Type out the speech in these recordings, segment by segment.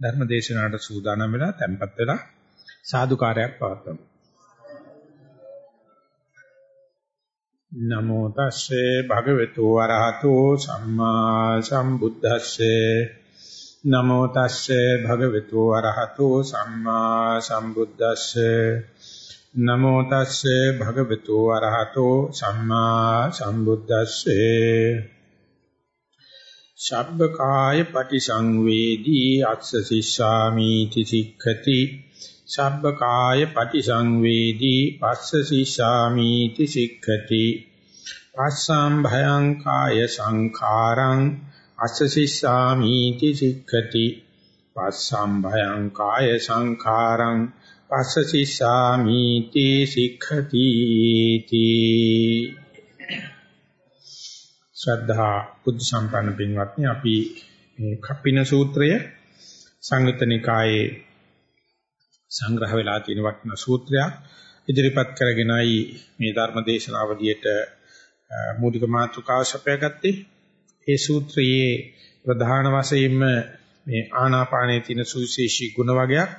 ධර්ම දේශනාවට සූදානම් වෙලා tempත් වෙලා සාදුකාරයක් පවත්වමු. නමෝ තස්සේ භගවතු වරහතෝ සම්මා සම්බුද්දස්සේ. නමෝ තස්සේ භගවතු වරහතෝ සම්මා සම්බුද්දස්සේ. නමෝ තස්සේ භගවතු වරහතෝ සම්මා සම්බුද්දස්සේ. සබ්බකාය පටිසංවේදී අස්ස සිස්සාමි තිසික්ඛති සබ්බකාය පටිසංවේදී පස්ස සිස්සාමි තිසික්ඛති පස්සම් භයං කාය සංඛාරං අස්ස සිස්සාමි තිසික්ඛති පස්සම් භයං කාය සංඛාරං පස්ස සිස්සාමි තිසික්ඛති ශ්‍රද්ධා බුද්ධ සම්පන්න පින්වත්නි අපි මේ කප්පින සූත්‍රය සංයුත්ත නිකායේ සංග්‍රහ වෙලා තියෙන වටිනා සූත්‍රයක් ඉදිරිපත් කරගෙනයි මේ ධර්ම දේශනාවලියට මූලික මාතෘකාව සපයාගත්තේ ඒ සූත්‍රයේ ප්‍රධාන වශයෙන්ම මේ ආනාපානයේ තියෙන සුවිශේෂී ගුණ වගයක්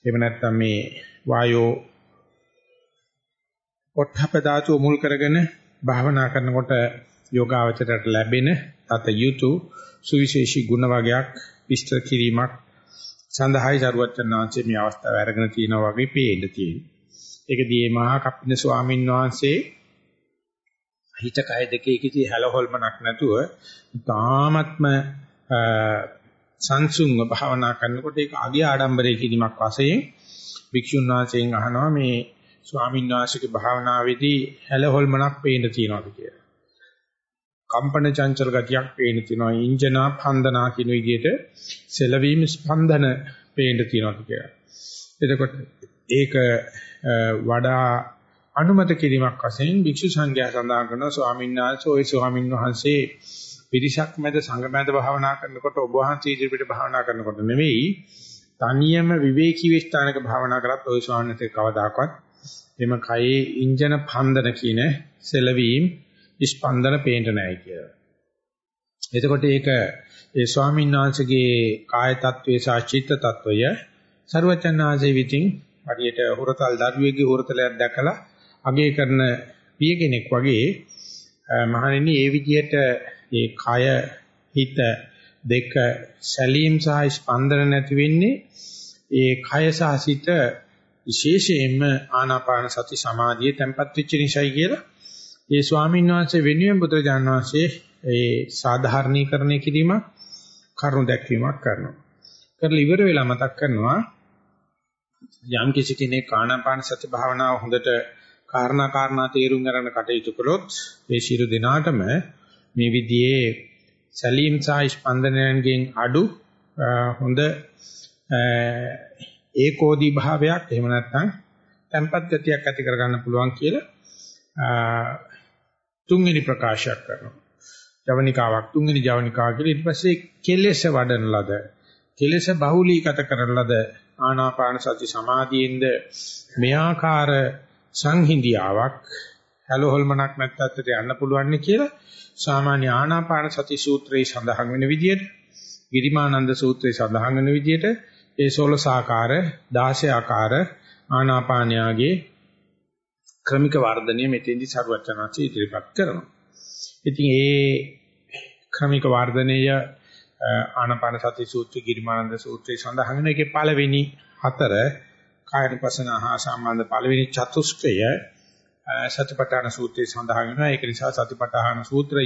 එහෙම නැත්නම් මේ වායෝ පොට්ටප ධාතුව මුල් කරගෙන භාවනා කරනකොට යෝගාවචරයට ලැබෙන තත යුතු සුවිශේෂී ගුණ වගයක් විස්තර කිරීමක් සඳහායි සරුවචනාංශයේ මේ අවස්ථාව අරගෙන තියෙනවා වගේ පේන්න තියෙනවා. ඒකදී මේ මහා කප්පින ස්වාමීන් වහන්සේ හිත කය දෙකේ කිසි හැලහොල්මක් නැතුව තාමත්ම සංසුන්ව භාවනා කරනකොට ඒක අගිය ආඩම්බරයේ කිරීමක් වශයෙන් භික්ෂුන් වහන්සේගෙන් අහනවා මේ ස්වාමීන් වහන්සේගේ භාවනාවේදී හැලහොල්මක් පේන්න තියෙනවද කියලා. කම්පන චංචල ගතියක් පේන්න තියෙනවා ඉන්ජනා පන්දනා කියන විදිහට සෙලවීම ස්පන්දන පේන්න තියෙනවා කියලා. එතකොට ඒක වඩා අනුමත කිරීමක් වශයෙන් භික්ෂු සංඝයා සඳහන් කරනවා ස්වාමීන් වහන්සේ ওই ස්වාමීන් වහන්සේ පිරිසක් මැද සංඝ මැද භාවනා කරනකොට ඔබ වහන්සේ ඉදිරියට භාවනා කරනකොට නෙවෙයි තනියම විවේකී විස්ථානක භාවනා කරත් ওই ස්වාමීන් වහන්සේ කවදාකවත් එම කයේ ඉන්ජන පන්දන කියන සෙලවීම ස්පන්දන පේන්න නැහැ කියලා. එතකොට ඒක ඒ ස්වාමීන් වහන්සේගේ කාය තත්වයේ සහ චිත්ත තත්වය ਸਰවචන්නාංශේ විසින් හරියට හොරතල් දරුවෙක්ගේ හොරතලයක් දැකලා අගය කරන පිය කෙනෙක් වගේ මහණෙනි ඒ විදිහට ඒ කය හිත දෙක සැලීම් සහ ස්පන්දන නැති වෙන්නේ ඒ කය සහ සිත විශේෂයෙන්ම ආනාපාන සති සමාධියේ තැම්පත් වෙච්ච නිසායි කියලා ඒ ස්වාමීන් වහන්සේ වෙනුවෙන් බුදුරජාණන් වහන්සේ ඒ සාධාරණීකරණය කිරීම කරුණු දැක්වීමක් කරනවා. කරලා ඉවර වෙලා මතක් කරනවා යම් කිසි කෙනෙක් ආනාපාන සති භාවනාව හොඳට කාරණා කාරණා තේරුම් ගන්න කටයුතු කළොත් ඒ ශිරු දිනාටම මේ විදිහේ සලීම් සහ ස්පන්දනයන්ගෙන් අඩු හොඳ ඒකෝදි භාවයක් එහෙම නැත්නම් tempat ගතියක් ඇති කරගන්න පුළුවන් කියලා තුන්වෙනි ප්‍රකාශයක් කරනවා. ජවනිකාවක් තුන්වෙනි ජවනිකාව කියලා ඊට පස්සේ කෙලෙස වඩන ලද කෙලෙස බහුලීගත කරන ලද ආනාපාන සති සමාධියෙන්ද මෙයාකාර සංහිඳියාවක් හැලොහල්මනක් නැත්තත් යන්න පුළුවන් කියලා සාමාන්‍ය ආනාපාන සති සූත්‍රයේ සඳහන් වෙන විදිහට ගිරිමානන්ද සූත්‍රයේ සඳහන් වෙන විදිහට ඒ 16 ආකාර 16 ආකාර ආනාපානයාගේ ක්‍රමික වර්ධනය මෙතෙන්දි සරුවචනාචි ඉදිරිපත් කරනවා. ඉතින් ඒ ක්‍රමික වර්ධනය ආනාපාන සති සූත්‍ර ගිරිමානන්ද සූත්‍රයේ සඳහන් වෙන එකේ පළවෙනි හතර කායනුපසන හා සම්බන්ධ පළවෙනි චතුස්කය සතිපට්ඨාන සූත්‍රයේ සඳහන් වෙනවා. ඒක නිසා සතිපට්ඨාන සූත්‍රය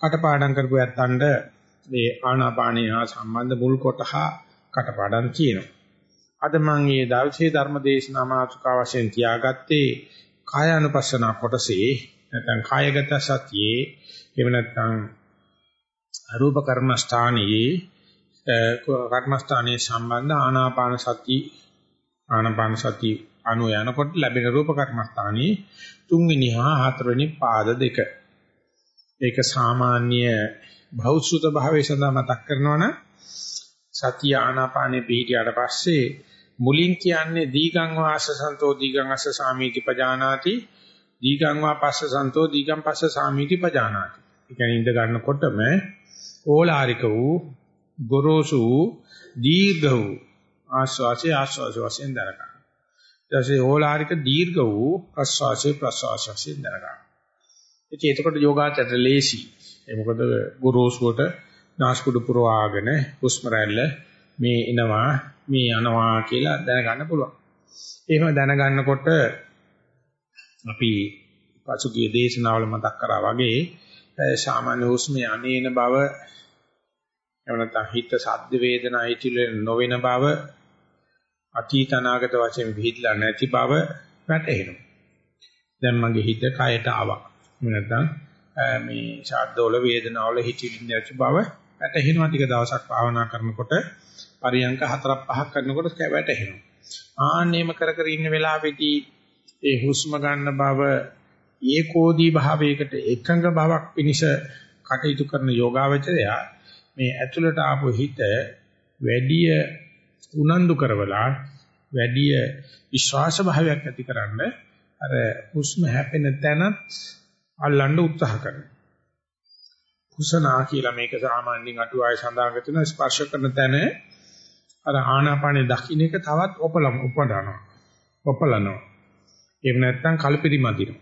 කටපාඩම් කරපු යත්තන්ට මේ ආනාපානිය හා සම්බන්ධ මුල් කොටහ කටපාඩම් කියනවා. අද මම මේ දවසේ ධර්ම දේශනා මාතෘකාව වශයෙන් තියාගත්තේ කායानुපස්සන කොටසේ නැත්නම් කායගත සතියේ එහෙම නැත්නම් රූප කර්මස්ථානයේ කර්මස්ථානයේ සම්බන්ධ ආනාපාන සති ආනාපාන සති අනු යනකොට ලැබෙන රූප කර්මස්ථානයේ තුන්වෙනි හා හතරවෙනි පාද දෙක. ඒක සාමාන්‍ය භෞසුත භාවයේ සඳහා මතක් කරනවනම් සතිය ආනාපානේ පිහිටියට පස්සේ මුලින් කියන්නේ දීගං වාස සන්තෝ දීගං අස්ස සාමීති පජානාති දීගං වා පස්ස සන්තෝ දීගං පස්ස සාමීති පජානාති. ඒ කියන්නේ ඉඳ ගන්නකොටම ඕලාරික වූ ගොරෝසු වූ දීර්ඝ වූ ආශ්වාසය ආශ්වාස වශයෙන් දරගන්න. ඊට පස්සේ ඕලාරික දීර්ඝ වූ ප්‍රශ්වාසය ප්‍රශ්වාස වශයෙන් දරගන්න. ඉතින් එතකොට යෝගාචරයට ලේසි. ඒ මොකද ගොරෝසුවට නාස්පුඩු පුරවාගෙන හුස්ම රැල්ල මේ එනවා මේ යනවා කියලා දැනගන්න පුළුවන්. එහෙම දැනගන්නකොට අපි පසුගිය දේශනාවල මතක් කරා වගේ සාමාන්‍ය හුස්මේ අනේන බව එහෙම නැත්නම් හිත සද්ද වේදනා හිතිල නොවන බව අතීත අනාගත වශයෙන් විහිදලා නැති බව වැටහෙනවා. දැන් මගේ හිත කයට ආවා. එහෙම නැත්නම් මේ ශාද්දවල වේදනාවල හිතිලි නැති බව වැටහෙනවා ටික දවසක් භාවනා කරනකොට පරියංක හතරක් පහක් කරනකොට වැටහෙනවා. ආන්නේම කර කර ඉන්න වෙලාවෙදී ඒ හුස්ම ගන්න බව ඒකෝදී භාවයකට එකඟ බවක් පිනිස කටයුතු කරන යෝගාවචරයා මේ ඇතුළට ආපු හිත වැඩිය උනන්දු කරවලා වැඩිය විශ්වාස භාවයක් ඇතිකරන්න අර හුස්ම හැපෙන තැනත් අල්ලන්න උත්සාහ කරනවා. කුසනා කියලා මේක සාමාන්‍යයෙන් අටුවාවේ සඳහන් කරන ස්පර්ශ කරන තැන අර ආනාපානේ දකින්න එක තවත් ඔපලම උපදනවා. ඔපලනවා. එහෙම නැත්නම් කල්පිරිමදිනවා.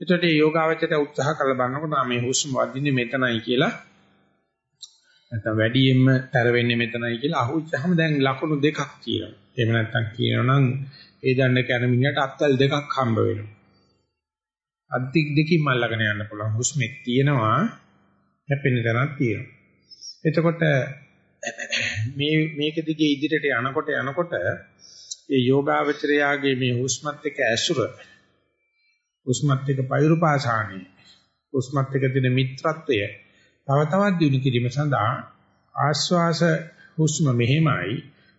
එතකොට මේ යෝගාවචරය උත්සාහ කරලා බලනකොට මේ හුස්ම වදින්නේ මෙතනයි කියලා නැත්නම් වැඩියෙන්ම තර වෙන්නේ මෙතනයි කියලා අහුච්චාම දැන් ලකුණු දෙකක් කියනවා. එහෙම නැත්නම් කියනනම් ඒ දණ්ඩ කන මිනිහට අත්වල දෙකක් හම්බ වෙනවා. අද්දික් දෙකකින් මල්ලගෙන යන්න පුළුවන්. හුස්මෙත් තියෙනවා හැපෙන තැනක් තියෙනවා. එතකොට මේ මේක දිගේ ඉදිරියට යනකොට යනකොට ඒ යෝගාවචරයාගේ මේ හුස්මත් එක්ක ඇසුර හුස්මත් එක්ක පෛරුපාසාණී හුස්මත් එක්ක තියෙන මිත්‍රත්වය තව තවත් දිනු කිරීම සඳහා ආශ්වාස හුස්ම මෙහෙමයි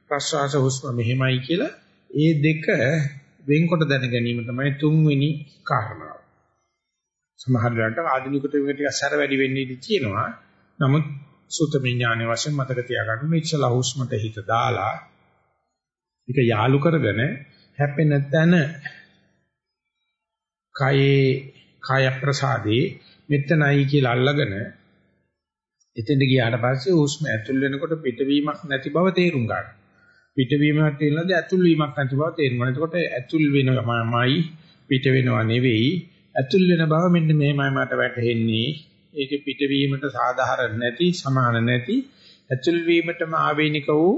ප්‍රශ්වාස හුස්ම මෙහෙමයි කියලා ඒ දෙක වෙන්කොට දැන ගැනීම තමයි තුන්වෙනි කාරණාව. සමහර වෙලාවට ආධුනිකට මේක ටිකක් සැර වැඩි වෙන්න ඉඩ තියෙනවා. නමුත් සුතම ඥානයේ වශයෙන් මතක තියාගන්න මේ ඉස්සලා හුස්මට හිත දාලා ඒක යාලු කරගෙන හැපෙන තැන කයේ කාය ප්‍රසාදේ මෙතනයි කියලා අල්ලගෙන එතෙන්ට ගියාට පස්සේ හුස්ම ඇතුල් වෙනකොට පිටවීමක් නැති බව තේරුම් ගන්න. පිටවීමක් තියෙනවාද ඇතුල් වීමක් නැති බව තේරුම් ගන්න. එතකොට ඇතුල් වෙනවමයි පිට වෙනවා නෙවෙයි. ඇතුල් වෙන බව මෙන්න මෙහෙමයි මට වැටහෙන්නේ. ඒකේ පිටවීමට සාධාරණ නැති, සමාන නැති, ඇතුල් වීමටම ආවේනික වූ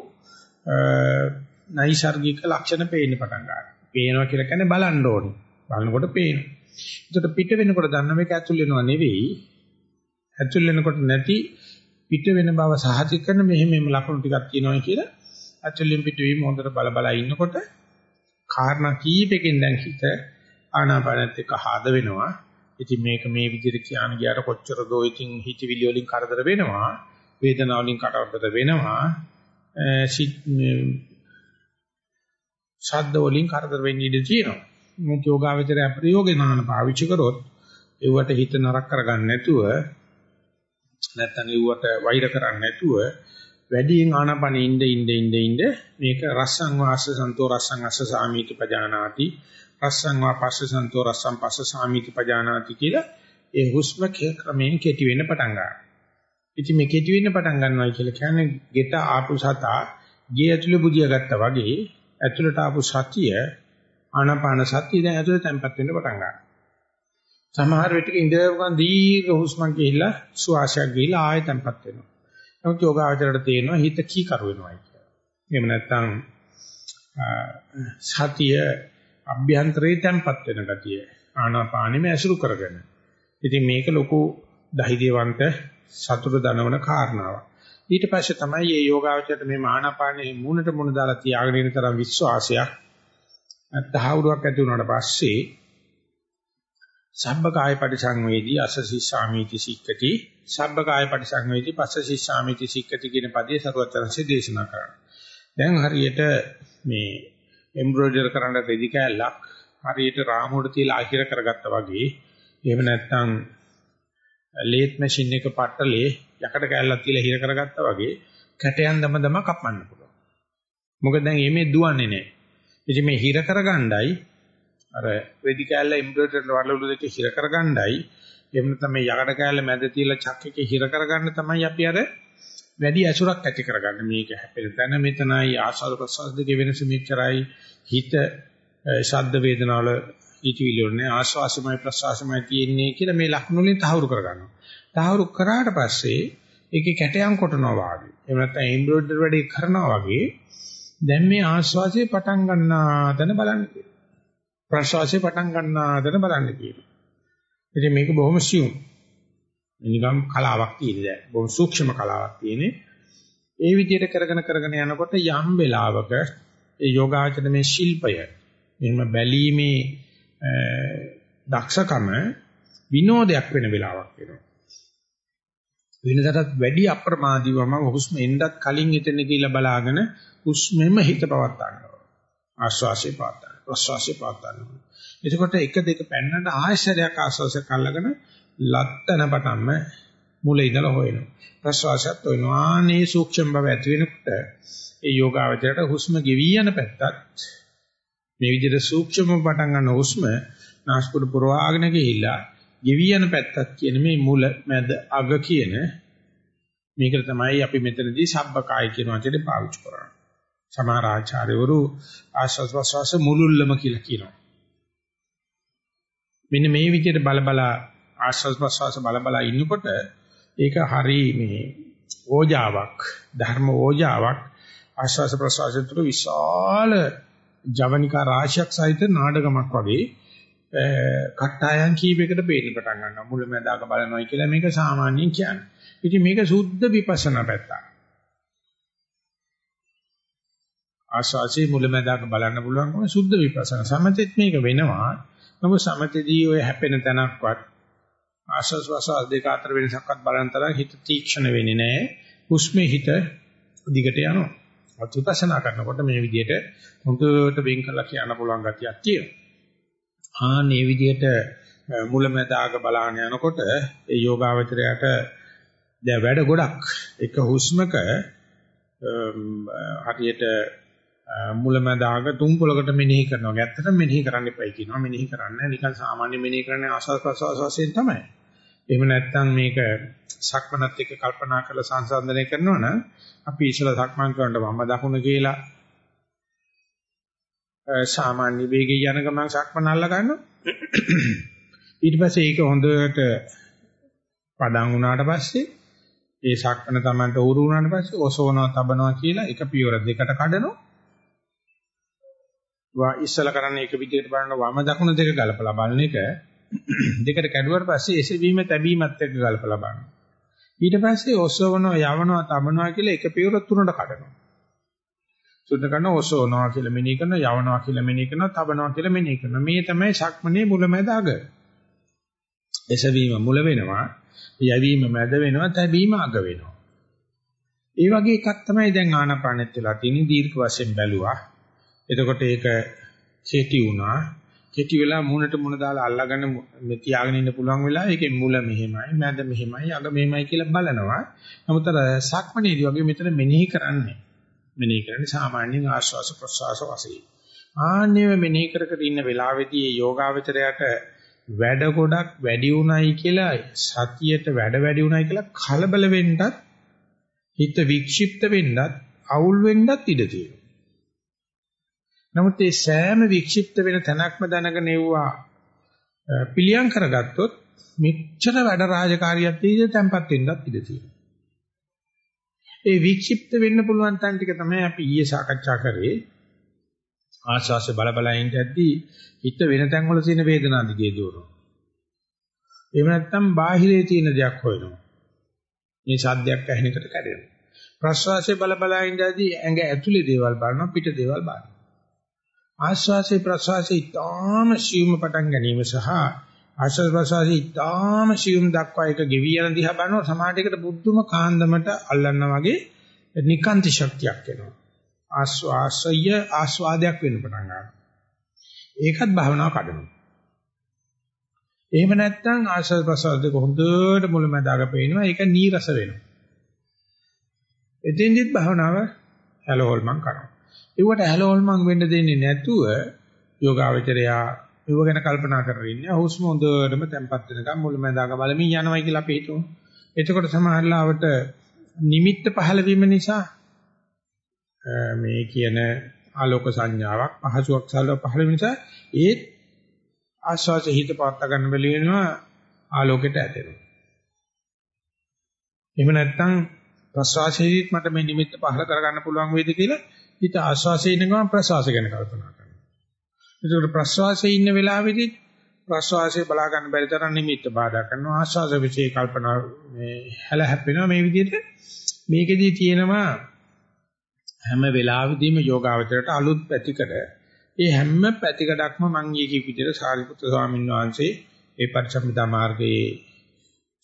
නයිසાર્ගික ලක්ෂණ පේන්න පටන් ගන්නවා. පේනවා කියලා කියන්නේ බලන්න ඕනේ. බලනකොට පේනවා. එතකොට පිට වෙනකොට දන්න මේක ඇතුල් වෙනව නෙවෙයි. ඇතුල් වෙනකොට නැති පිට වෙන බව සහතික කරන මෙහෙම මෙහෙම ලක්ෂණ ටිකක් තියෙනවා කියලා ඇතුල්ෙන් පිටවීම හොඳට බල බල ඉන්නකොට කාරණා කීපකින් දැන් හිත ආනාපානත් එක්ක හාද වෙනවා. ඉතින් මේක මේ විදිහට කියන ගියාට කොච්චර දෝ ඉතින් හිතවිලි වලින් කරදර වෙනවා. වේදනාව වලින් කරදර වෙනවා. ශබ්ද වලින් කරදර වෙන්න ඉඩ තියෙනවා. මේ යෝගාවචරය ප්‍රයෝගේ නාන පාවිච්චි කරොත් ඒවට හිත නරක කරගන්න නැතුව නැත්නම් ඒවට වෛර කරන්නේ නැතුව වැඩියෙන් ආනාපානෙ ඉඳ ඉඳ ඉඳ ඉඳ මේක රස්සං වාස සන්තෝ රස්සං අස්ස සාමීති පජානාති රස්සං වා පස්ස සන්තෝ රස්සං පස්ස සාමීති පජානාති කියලා ඒ හුස්ම ක්‍රමයෙන් කෙටි වෙන්න පටන් ගන්නවා. ඉතින් මේ කෙටි වෙන්න පටන් ගන්නවා කියලා කියන්නේ ගෙට ආපු සතා ගේ ඇතුලේ බුදියා ගත්තා වගේ ඇතුලට ආපු සතිය ආනාපාන සතිය දැන් ඇතුලේ තැම්පත් වෙන්න පටන් ගන්නවා. සමහර විටක ඉඳගෙන දීර්ඝ හුස්මක් ගිහිල්ලා සුවාසයක් ගිහිල්ලා ආයෙ තැම්පත් වෙනවා. නමුත් යෝගාවචරයට තේරෙනවා හිත කීකරු වෙනවා කියලා. එහෙම නැත්නම් සතිය අභ්‍යන්තරේ තැම්පත් වෙන ගතිය ආනාපානෙම ඇසුරු කරගෙන. ඉතින් මේක ලොකු ධෛර්යවන්ත සතුට දනවන කාරණාවක්. ඊට පස්සේ තමයි මේ යෝගාවචරයට මේ ආනාපානෙ මූණට මූණ දාලා තියාගෙන ඉන්න තරම් විශ්වාසයක් තහවුරුවක් ඇති වුණාට පස්සේ සබ්බකාය පරිසංවේදී අසසිස්සාමීති සික්කති සබ්බකාය පරිසංවේදී පස්සසිස්සාමීති සික්කති කියන පදේ සරුවචනසේ දේශනා කරනවා. දැන් හරියට මේ එම්බ්‍රොයිඩර් කරන්න රෙදි කෑල්ලක් හරියට රාමුවට තියලා අහිර කරගත්තා වගේ එහෙම නැත්නම් ලේත් මැෂින් එක පට්ටලේ යකඩ කෑල්ලක් තියලා හිර කරගත්තා වගේ කැටයන් දම දම කපන්න පුළුවන්. මොකද දැන් එමේ දුවන්නේ නැහැ. ඉතින් මේ හිර කරගණ්ඩයි අර රෙදි කෑල්ල එම්බ්‍රොයිඩර් වලලු දෙක හිර කරගණ්ඩයි එහෙම නැත්නම් මේ යකඩ කෑල්ල මැද තියලා චක් එකේ හිර කරගන්න තමයි අපි අර වැඩි ඇසුරක් ඇති කරගන්න මේක හැපෙන තැන මෙතනයි ආස්වාද ප්‍රසවාස දෙකේ වෙනස මෙච්චරයි හිත ශබ්ද වේදනාවල හිතවිලි වලනේ ආස්වාසමයි ප්‍රසවාසමයි තියෙන්නේ කියලා මේ ලක්ෂණ වලින් තහවුරු කරගන්නවා. තහවුරු කරාට පස්සේ ඒකේ කැටයන් කොටනවා වාගේ. එහෙම නැත්නම් එම්බ්‍රොයිඩර් වැඩේ කරනවා වගේ දැන් මේ ආස්වාසිය පටන් ගන්නාදන බලන්න කියනවා. ප්‍රසවාසය පටන් ගන්නාදන බලන්න කියනවා. ඉතින් මේක බොහොම සියුම්. නිකම් කලාවක් තියෙන දැන්. බොහොම සූක්ෂම කලාවක් තියෙන්නේ. ඒ විදිහට කරගෙන කරගෙන යනකොට යම් වෙලාවක ඒ යෝගාචර මේ ශිල්පය එහෙම බැලීමේ දක්ෂකම විනෝදයක් වෙන වෙලාවක් වෙනවා. වෙනදටත් වැඩි අප්‍රමාදීවම හුස්ම එන්නත් කලින් එතන කියලා බලාගෙන හුස්මෙම හිත පවත් ගන්නවා. ආශ්වාසය පවත් ගන්නවා. ප්‍රශ්වාසය පවත් ගන්නවා. එතකොට එක දෙක පැන්නට ආශ්‍රයයක් ආශ්වාසයක් අල්ලගෙන ලත්තන පටන්ම මුල ඉඳලා හොයනවා. ප්‍රශ්වාසයත් හොයනවා. ආනේ සූක්ෂම බව ඇති වෙනකොට ඒ යෝගාවචරයට හුස්ම ගෙවි යන පැත්තත් මේ විදිහට සූක්ෂම පටන් ගන්න හුස්ම නාස්පුඩු පුරවාගෙන ගිහිල්ලා ගෙවි යන පැත්තක් කියන මේ මුල මැද අග කියන මේකට තමයි අපි මෙතනදී සබ්බකාය කියන වචනේ පාවිච්චි කරන්නේ. සමහර ආචාර්යවරු ආශ්වාස ප්‍රශ්වාස මුලුල්ලම කියලා කියනවා. මෙන්න මේ විදිහට බල බල ආශ්වාස ප්‍රශ්වාස බල බල ඉන්නකොට ඒක හරි මේ ඕජාවක් ධර්ම ඕජාවක් ආශ්වාස ප්‍රශ්වාසය තුළ විශාල ජවනිකා රාශියක් සහිත නාඩගමක් වගේ කට්ටායන් කීපයකට පේන්න පටන් ගන්නවා මුලැමැදාක බලනවායි කියලා මේක සාමාන්‍යයෙන් කියන්නේ. ඉතින් මේක සුද්ධ විපස්සනා පැත්ත. ආශාසී මුලැමැදාක බලන්න පුළුවන්කම සුද්ධ විපස්සනා. සමතෙත් මේක වෙනවා. නමුත් සමතේදී ඔය හැපෙන තැනක්වත් ආශස් වසස් දෙක අතර වෙනසක්වත් බලන තරම් හිත තීක්ෂණ වෙන්නේ නැහැ. හුස්මේ හිත දිගට යනවා. අත්විපස්සනා කරනකොට මේ විදිහට හොඳට වෙන් කරලා කියන්න පුළුවන් ගතියක් තියෙනවා. ආ මේ විදිහට මුලැමැදාග බලාගෙන යනකොට ඒ යෝගාවචරයට දැන් වැඩ ගොඩක් එක හුස්මක හරියට මුලැමැදාග තුන් පොලකට මෙනෙහි කරනවා. ඇත්තටම මෙනෙහි කරන්න එපයි කියනවා. මෙනෙහි කරන්නේ නිකන් සාමාන්‍ය මෙනෙහි කරන්නේ ආස්වාද ප්‍රසවාස වශයෙන් තමයි. එහෙම නැත්නම් මේක සක්මනත් එක්ක කල්පනා කරලා සංසන්දනය කරනවා නම් අපි ඉස්සලා සක්මන් කරනකොට වම දකුණ කියලා සාමාන්‍ය වේගය යන ගමන් සක්මන අල්ල ගන්නවා. ඊට පස්සේ ඒක හොඳට පදන් වුණාට පස්සේ ඒ සක්මන Tamanට උරු වුණාට පස්සේ ඔසවනවා තබනවා කියලා එක පියවර දෙකට කඩනවා. වා ඉස්සල කරන්නේ එක විදිහට බලන වම දකුණ දෙක ගලපලා බලන එක දෙකට කැඩුවාට පස්සේ එසවීම තැබීමත් එක්ක ගලපලා බලනවා. ඊට පස්සේ ඔසවනවා යවනවා තබනවා කියලා එක පියවර තුනට කඩනවා. සුද්ධ කරන ඔසවනවා කියලා මෙනෙහි කරනවා යවනවා කියලා මෙනෙහි කරනවා තබනවා කියලා මෙනෙහි කරනවා. මේ තමයි ශක්මනේ මුලමැද අග. එසවීම මුල වෙනවා යැවීම මැද වෙනවා තැබීම අග වෙනවා. ඒ වගේ එකක් තමයි දැන් ආනාපානෙත් වෙලා තියෙන්නේ. දීර්ඝ වශයෙන් බැලුවා. එතකොට ඒක කෙටි වුණා කෙටි වෙලා මුණට මුණ දාලා අල්ලගෙන මේ තියාගෙන ඉන්න පුළුවන් වෙලා ඒකේ මුල මෙහෙමයි මැද මෙහෙමයි අග මෙහෙමයි කියලා බලනවා නමුත් අර සක්මනේදී වගේ මෙතන මෙනෙහි කරන්නේ මෙනෙහි කරන්නේ සාමාන්‍යයෙන් ආශ්වාස ප්‍රශ්වාස වශයෙන්. ආන්නේව මෙනෙහි කර කර ඉන්න වෙලාවේදී මේ යෝගාවචරයට වැඩ ගොඩක් වැඩි උණයි කියලා සතියට වැඩ වැඩි උණයි කියලා කලබල වෙන්නත් හිත වික්ෂිප්ත වෙන්නත් අවුල් වෙන්නත් ඉඩ තියෙනවා. නමුත් මේ සෑම වික්ෂිප්ත වෙන තැනක්ම දැනගෙන එවුවා පිළියම් කරගත්තොත් මෙච්චර වැඩ රාජකාරියක් තියෙද තැම්පත් වෙන්නත් ඉඩ තියෙනවා. ඒ වික්ෂිප්ත වෙන්න පුළුවන් තැන් ටික තමයි අපි ඊයේ සාකච්ඡා කරේ. ආශාසය බල බල ඉඳද්දී හිත වෙන තැන් වල තියෙන වේදනා දිගේ දුවනවා. එහෙම නැත්නම් බාහිරේ තියෙන දෙයක් හොයනවා. මේ සාද්දයක් ඇහෙන එකට කැඩෙනවා. ප්‍රශ්වාසයේ බල බල ඉඳද්දී ඇඟ ඇතුලේ දේවල් බලනවා පිට දේවල් බලනවා. ආශ්වාසයේ ප්‍රශ්වාසයේ ඊටාම සියුම් පටන් ගැනීම සහ ආශ්වාස ප්‍රශ්වාසයේ ඊටාම සියුම් දක්වා එක ගෙවි යන දිහා බලනවා. සමාධියකට බුද්ධම කාන්දමට අල්ලන්න වගේ නිකාන්ති ශක්තියක් එනවා. ආස්වාසය ආස්වාදයක් වෙන්න පටන් ගන්නවා. ඒකත් භාවනාව කඩනවා. එහෙම නැත්නම් ආශ්වාස ප්‍රශ්වාස දෙක හොඳට මුලමඳාග පේනවා. ඒක නීරස වෙනවා. එතෙන්දිත් භාවනාව හැලෝල්මන් කරනවා. ඒවට හැලෝල්මන් වෙන්න දෙන්නේ නැතුව යෝගාවචරයා ඒව ගැන කල්පනා කරගෙන ඉන්නේ. හුස්ම හොඳටම තැම්පත් වෙනකම් මුලමඳාක බලමින් යනවා කියලා අපි හිතමු. එතකොට සමහරලාවට නිමිත්ත පහළ වීම නිසා මේ කියන ආලෝක සංඥාවක් පහසුවක් සල්ව පහළ වීම නිසා ඒ ආස්වාස හිත පාත්ත ගන්න බැලි වෙනවා ආලෝකයට ඇදෙනවා. එහෙම නැත්නම් ප්‍රසවාසයේදීත් මට මේ නිමිත්ත පහළ කරගන්න පුළුවන් වේද කියලා හිත ආස්වාසයේ ඉන්න ගමන් ප්‍රසවාසය ගැන කල්පනා කරනවා. ඒකට ප්‍රසවාසයේ ඉන්න වෙලාවෙදී ප්‍රසවාසයේ බලා ගන්න බැරි තරම් නිමිත්ත බාධා කරනවා ආස්වාස විශේෂ කල්පනා මේ හැල හැපෙනවා මේ විදිහට මේකෙදී තියෙනවා හැම වෙලාවෙදීම යෝගාවචරයට අලුත් පැතිකඩ ඒ හැම පැතිකඩක්ම මම ඊකී විදිහට සාරිපුත්‍ර ස්වාමීන් වහන්සේ ඒ පරිසම්පදා මාර්ගයේ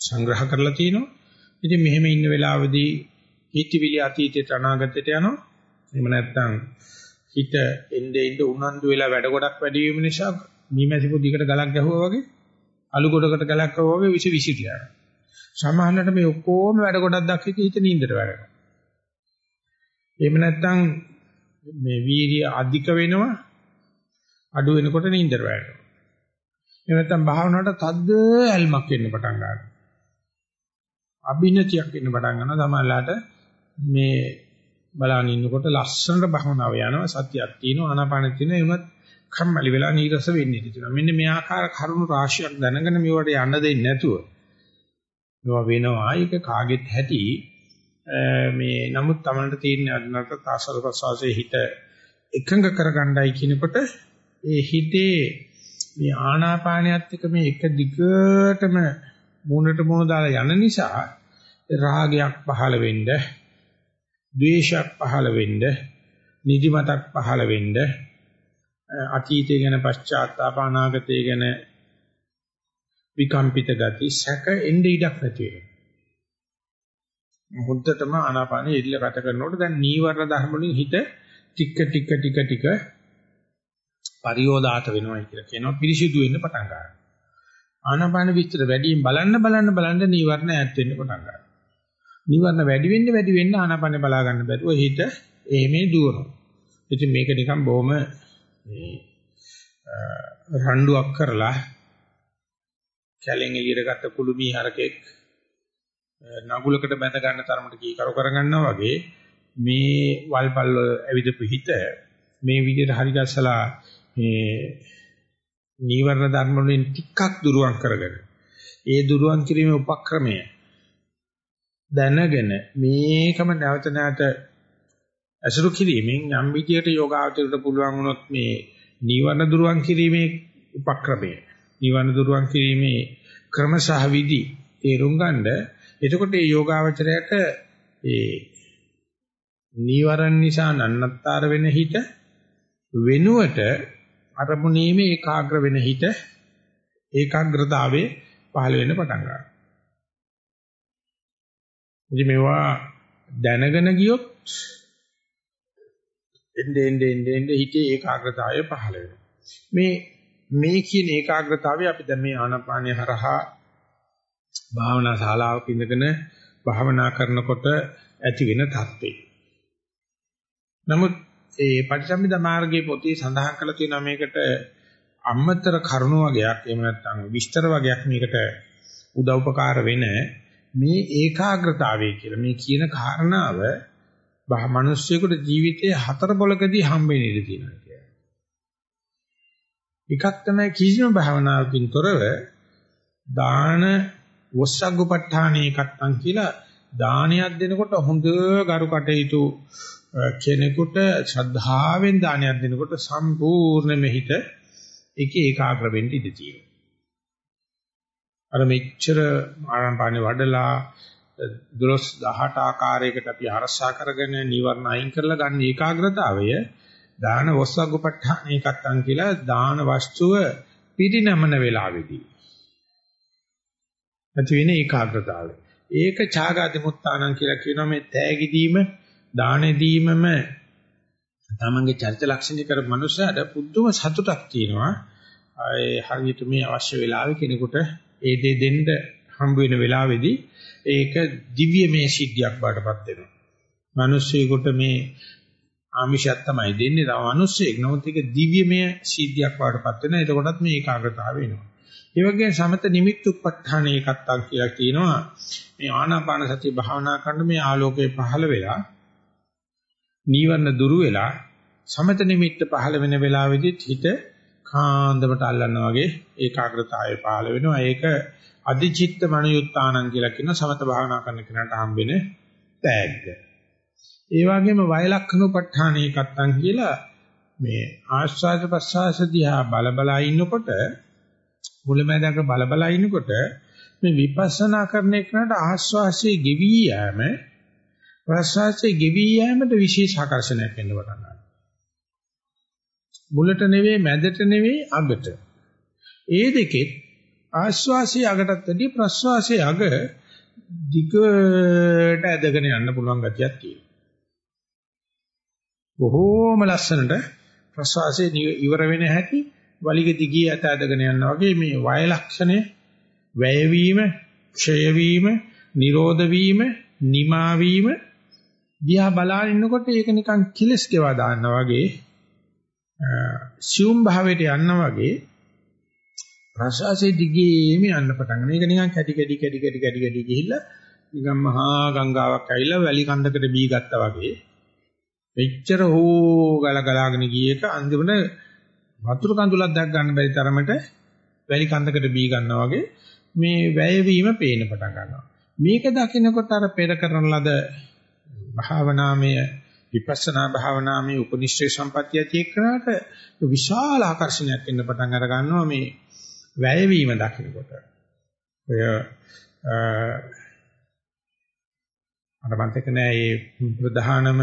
සංග්‍රහ කරලා තිනවා. ඉතින් මෙහෙම ඉන්න වෙලාවේදී හිතවිලි අතීතයට අනාගතයට යනවා. එහෙම නැත්නම් හිත එnde එnde උනන්දු වෙලා වැඩ ගොඩක් වැඩි වීම නිසා මීමැසි පොදිකට ගලක් ගැහුවා වගේ අලු ගොඩකට ගලක් ගැහුවා වගේ විස විසිරියා. සමහරවිට මේ ඔක්කොම වැඩ ගොඩක් දැක්ක හිත නින්දට වැටෙනවා. එහෙම නැත්නම් මේ වීර්ය අධික වෙනවා අඩු වෙනකොට නින්දට වැටෙනවා. එහෙම නැත්නම් භාවනාවට තද්ද ඇල්මක් එන්න පටන් ගන්නවා. අභිනතියක් එන්න පටන් ගන්නවා සමහරලාට මේ බලන ඉන්නකොට ලස්සනට භවනාව යනවා සතියක් තියෙනවා ආනාපානෙ තියෙනවා. ඒ වුණත් කම්මැලි වෙලා නීරස වෙන්නේ ඉතිනවා මෙන්න මේ ආකාර කරුණු රාශියක් දැනගෙන මේවට යන්න දෙන්නේ නැතුව මේවා වෙනවා. ඒක කාගෙත් ඇති මේ නමුත් Tamanට තියෙන අදනක තාසල ප්‍රසවාසයේ හිත එකඟ කරගන්නයි කියනකොට ඒ හිතේ මේ ආනාපානයත් එක්ක මේ එක දිගටම මූණට මූණ දාලා යන නිසා රාගයක් පහළ වෙන්න, ද්වේෂයක් පහළ වෙන්න, නිදිමතක් පහළ වෙන්න, අතීතය ගැන පශ්චාත්තාප අනාගතය ගැන විකම්පිත ගති සැක එnde ඉඩක් නැති වෙනවා. හොද්දටම ආනාපානෙ ඉල්ල ගත කරනකොට දැන් නීවරණ ධර්ම වලින් හිත ටික ටික ටික ටික පරියෝදාත වෙනවා කියලා කියනවා පිරිසිදු වෙන්න පටන් ගන්නවා. ආනාපාන විස්තර වැඩියෙන් බලන්න බලන්න බලන්න නීවරණ ඈත් වෙන්න පටන් ගන්නවා. නීවරණ වැඩි වෙන්න වැඩි වෙන්න ආනාපාන බලා ගන්න බැරුව හිත එහෙමේ දුවනවා. ඉතින් මේක නිකන් බොහොම මේ රණ්ඩුවක් කරලා කැලෙන් එළියට ගත්ත කුළුමී හරකෙක් නගුලකට බැඳ ගන්න තරමට කී කර කරගන්නවා වගේ මේ වල්පල් ඇවිදපු හිත මේ විදිහට හරි ගැස්සලා මේ නීවරණ ධර්ම වලින් ටිකක් දුරුවන් කරගෙන ඒ දුරුවන් කිරීමේ උපක්‍රමය දැනගෙන මේකම නැවත නැවත අසුරු කිරීමෙන් යම් විදියට යෝගාවචරයට පුළුවන් වුණොත් මේ නීවරණ දුරුවන් කිරීමේ උපක්‍රමය නීවරණ දුරුවන් කිරීමේ ක්‍රම සහ විදි තේරුම් ගන්නද එතකොට මේ යෝගාවචරයට ඒ නීවරණ නිසා නන්නත්තර වෙන හිත වෙනුවට අරමුණීමේ ඒකාග්‍ර වෙන හිත ඒකාග්‍රතාවයේ පහළ වෙන්න පටන් ගන්නවා. ඉතින් මේවා දැනගෙන ගියොත් එnde ende ende ende හිතේ ඒකාග්‍රතාවය පහළ වෙනවා. මේ මේ කියන ඒකාග්‍රතාවය අපි දැන් මේ ආනාපානය හරහා භාවනා ශාලාවක ඉඳගෙන භාවනා කරනකොට ඇති වෙන தත්ත්වේ. නමුත් ඒ පටිසම්භිදා මාර්ගයේ පොතේ සඳහන් කරලා තියෙනවා මේකට අමතර කරුණු වගේක් එහෙම නැත්නම් විස්තර වගේක් මේකට උදව්පකාර වෙන මේ ඒකාග්‍රතාවය කියලා මේ කියන කාරණාව බහ මිනිස්සුෙකුට ජීවිතයේ හතර පොලකදී හම්බ වෙන ඉඩ තියෙනවා කියලා. එකක් තමයි කිසිම භාවනාවකින් තොරව දාන වස්සග්ගපට්ඨානේ එකක්නම් කියලා දානයක් දෙනකොට හොඳ ගරු කටයුතු කෙනෙකුට ශ්‍රද්ධාවෙන් දානයක් දෙනකොට සම්පූර්ණ මෙහිත ඒකේ ඒකාග්‍ර වෙන්න ඉඩ තියෙනවා. අර මෙච්චර ආරම්භානේ වඩලා 12 18 ආකාරයකට අපි අරසා කරගෙන නිවර්ණ අයින් කරලා ගන්න ඒකාග්‍රතාවය දාන වස්සග්ගපට්ඨාන එකත්තන් කියලා දාන වස්තුව පිරිනමන වෙලාවේදී ඇති වෙන ඒකාග්‍රතාවය. ඒක ඡාගාති මුත්තානං කියලා කියනවා මේ තෑගි දීම දාන දීමම තමන්ගේ චරිත ලක්ෂණ කර මනුස්සයාට පුදුම සතුටක් තියෙනවා. ඒ හරියට මේ අවශ්‍ය වෙලාවෙ කෙනෙකුට ඒ දේ දෙන්න හම්බ වෙන වෙලාවේදී ඒක දිව්‍යමය සිද්ධියක් බාටපත් වෙනවා. මිනිස්සෙකුට මේ ආමිෂයක් තමයි දෙන්නේ. තව මිනිස්සෙක් නමුත් ඒක දිව්‍යමය සිද්ධියක් බාටපත් වෙනවා. එතකොටත් මේ ඒකාග්‍රතාවය වෙනවා. ඒ වගේම සමත නිමිත්තුප්පඨාන එකක් කියලා කියනවා. මේ ආනාපාන සතිය භාවනා කරන මේ ආලෝකය පහළ වෙලා නීවරණ දුරු වෙලා සමත නිමිත්ත පහළ වෙන වෙලාවෙදිත් හිත කාන්දමට අල්ලනවා වගේ ඒකාග්‍රතාවය පහළ වෙනවා. ඒක අධිචිත්ත මනියුත්තානං කියලා කියන සමත භාවනා කරන කෙනාට හම්බෙන තෑග්ග. ඒ වගේම වයලක්ඛණුපට්ඨාන එකත්තන් කියලා මේ ආස්වාද ප්‍රසආස දිහා බල බලා ඉන්නකොට මුලමඳක බල බලා ඉන්නකොට මේ විපස්සනා කරන එකට ආස්වාසියේ ගෙවි යෑම ප්‍රසආසයේ ගෙවි යෑමට විශේෂ ආකර්ෂණයක් වෙන්න පටන් ගන්නවා. මුලට නෙවෙයි මැදට නෙවෙයි අගට. ඒ දෙකෙත් ආස්වාසියේ අගටත් වැඩි ප්‍රස්වාසයේ අග දිගට ඇදගෙන යන්න පුළුවන් ගතියක් තියෙනවා. බොහෝම ලස්සනට ප්‍රස්වාසයේ ඉවර වෙන හැටි වලිග දිගිය ඇත ඇදගෙන යනවා වගේ මේ වය ලක්ෂණය වැය වීම, ක්ෂය වීම, නිරෝධ වීම, නිමා වීම දිහා බලාගෙන ඉන්නකොට ඒක නිකන් කිලස් ගෙවා දානවා වගේ සියුම් භාවයට යනවා වගේ ප්‍රසවාසයේ දිගේම යන්න පටන් ගන්න. ඒක නිකන් කැටි කැටි කැටි කැටි කැටි කැටි ගිහිල්ලා නිකන් මහා ගංගාවක් ඇවිල්ලා වැලි කන්දකට බී ගත්තා වගේ. මෙච්චර හෝ ගල ගලාගෙන ගියේක අන්තිමට වතුර කඳුලක් දැක් ගන්න බැරි තරමට වැලි කන්දකට බී ගන්නවා වගේ මේ වැයවීම පේන්න පටන් ගන්නවා. මේක දකිනකොට අර පෙර කරන ලද භාවනාමය විපස්සනා භාවනාමය උපනිෂ්ඨේ සම්පත්‍ය ඇති එක්කනට විශාල ආකර්ෂණයක් එන්න පටන් අර ගන්නවා මේ වැයවීම දකිනකොට. ඔය අර මන්තක නෑ මේ ප්‍රධානම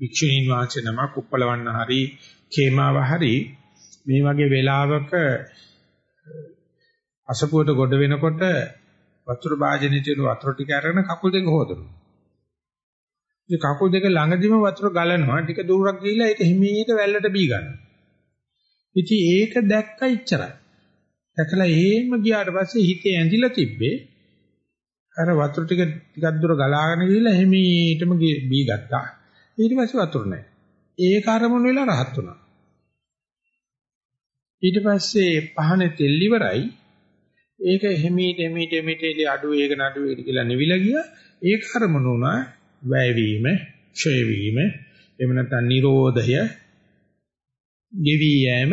වික්ෂුණීන් වහන්සේ නමක් උප්පලවන්න හරි කේමාව හරි මේ වගේ වෙලාවක අසපුවට ගොඩ වෙනකොට වතුර භාජනෙට වතුර ටික අරගෙන කකුල් දෙක හොදනවා. මේ කකුල් දෙක ළඟදිම වතුර ගලනවා ටික දුරක් ගිහිල්ලා ඒක හිමීට වැල්ලට බී ගන්නවා. ඉතින් ඒක දැක්ක ඉච්චරයි. දැකලා එහෙම ගියාට පස්සේ හිතේ ඇඳිලා තිබ්බේ අර වතුර ටික ටිකක් දුර ගලාගෙන ගිහිල්ලා හිමීටම බී ගත්තා. ඊට පස්සේ වතුර නැහැ. ඒක අරමුණු වෙලා රහත් වුණා. ඊට පස්සේ පහනේ තෙල් ඉවරයි. ඒක හිමීට හිමීට හිමීට අඩු වේගන අඩු වේගන කියලා නිවිලා ගියා. ඒක අරමුණු වුණා වැයවීම, ක්ෂය වීම, එහෙම නැත්නම් Nirodhaය, ගෙවි යෑම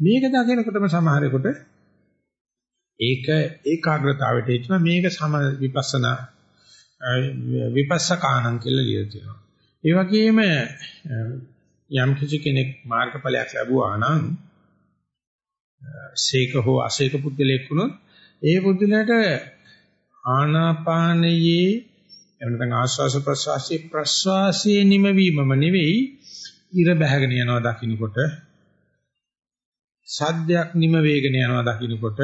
මේක දකිනකොටම සමහරෙකුට ඒක ඒකාග්‍රතාවයට හිටින මේක සම විපස්සනා විපස්සකාණං කියලා ලියලා තියෙනවා. ඒ වගේම යම් කිසි කෙනෙක් මාර්ගඵලයක් ලැබුවා නම් සීක හෝ අසීක පුද්ගලයෙක් වුණොත් ඒ පුද්ගලයාට ආනාපානයේ එවනතන් ආස්වාස ප්‍රස්වාසයේ ප්‍රස්වාසයේ නිමවීමම නෙවෙයි ඉර බහගෙන යනවා දකින්නකොට සද්දයක් නිම වේගන යනවා දකින්නකොට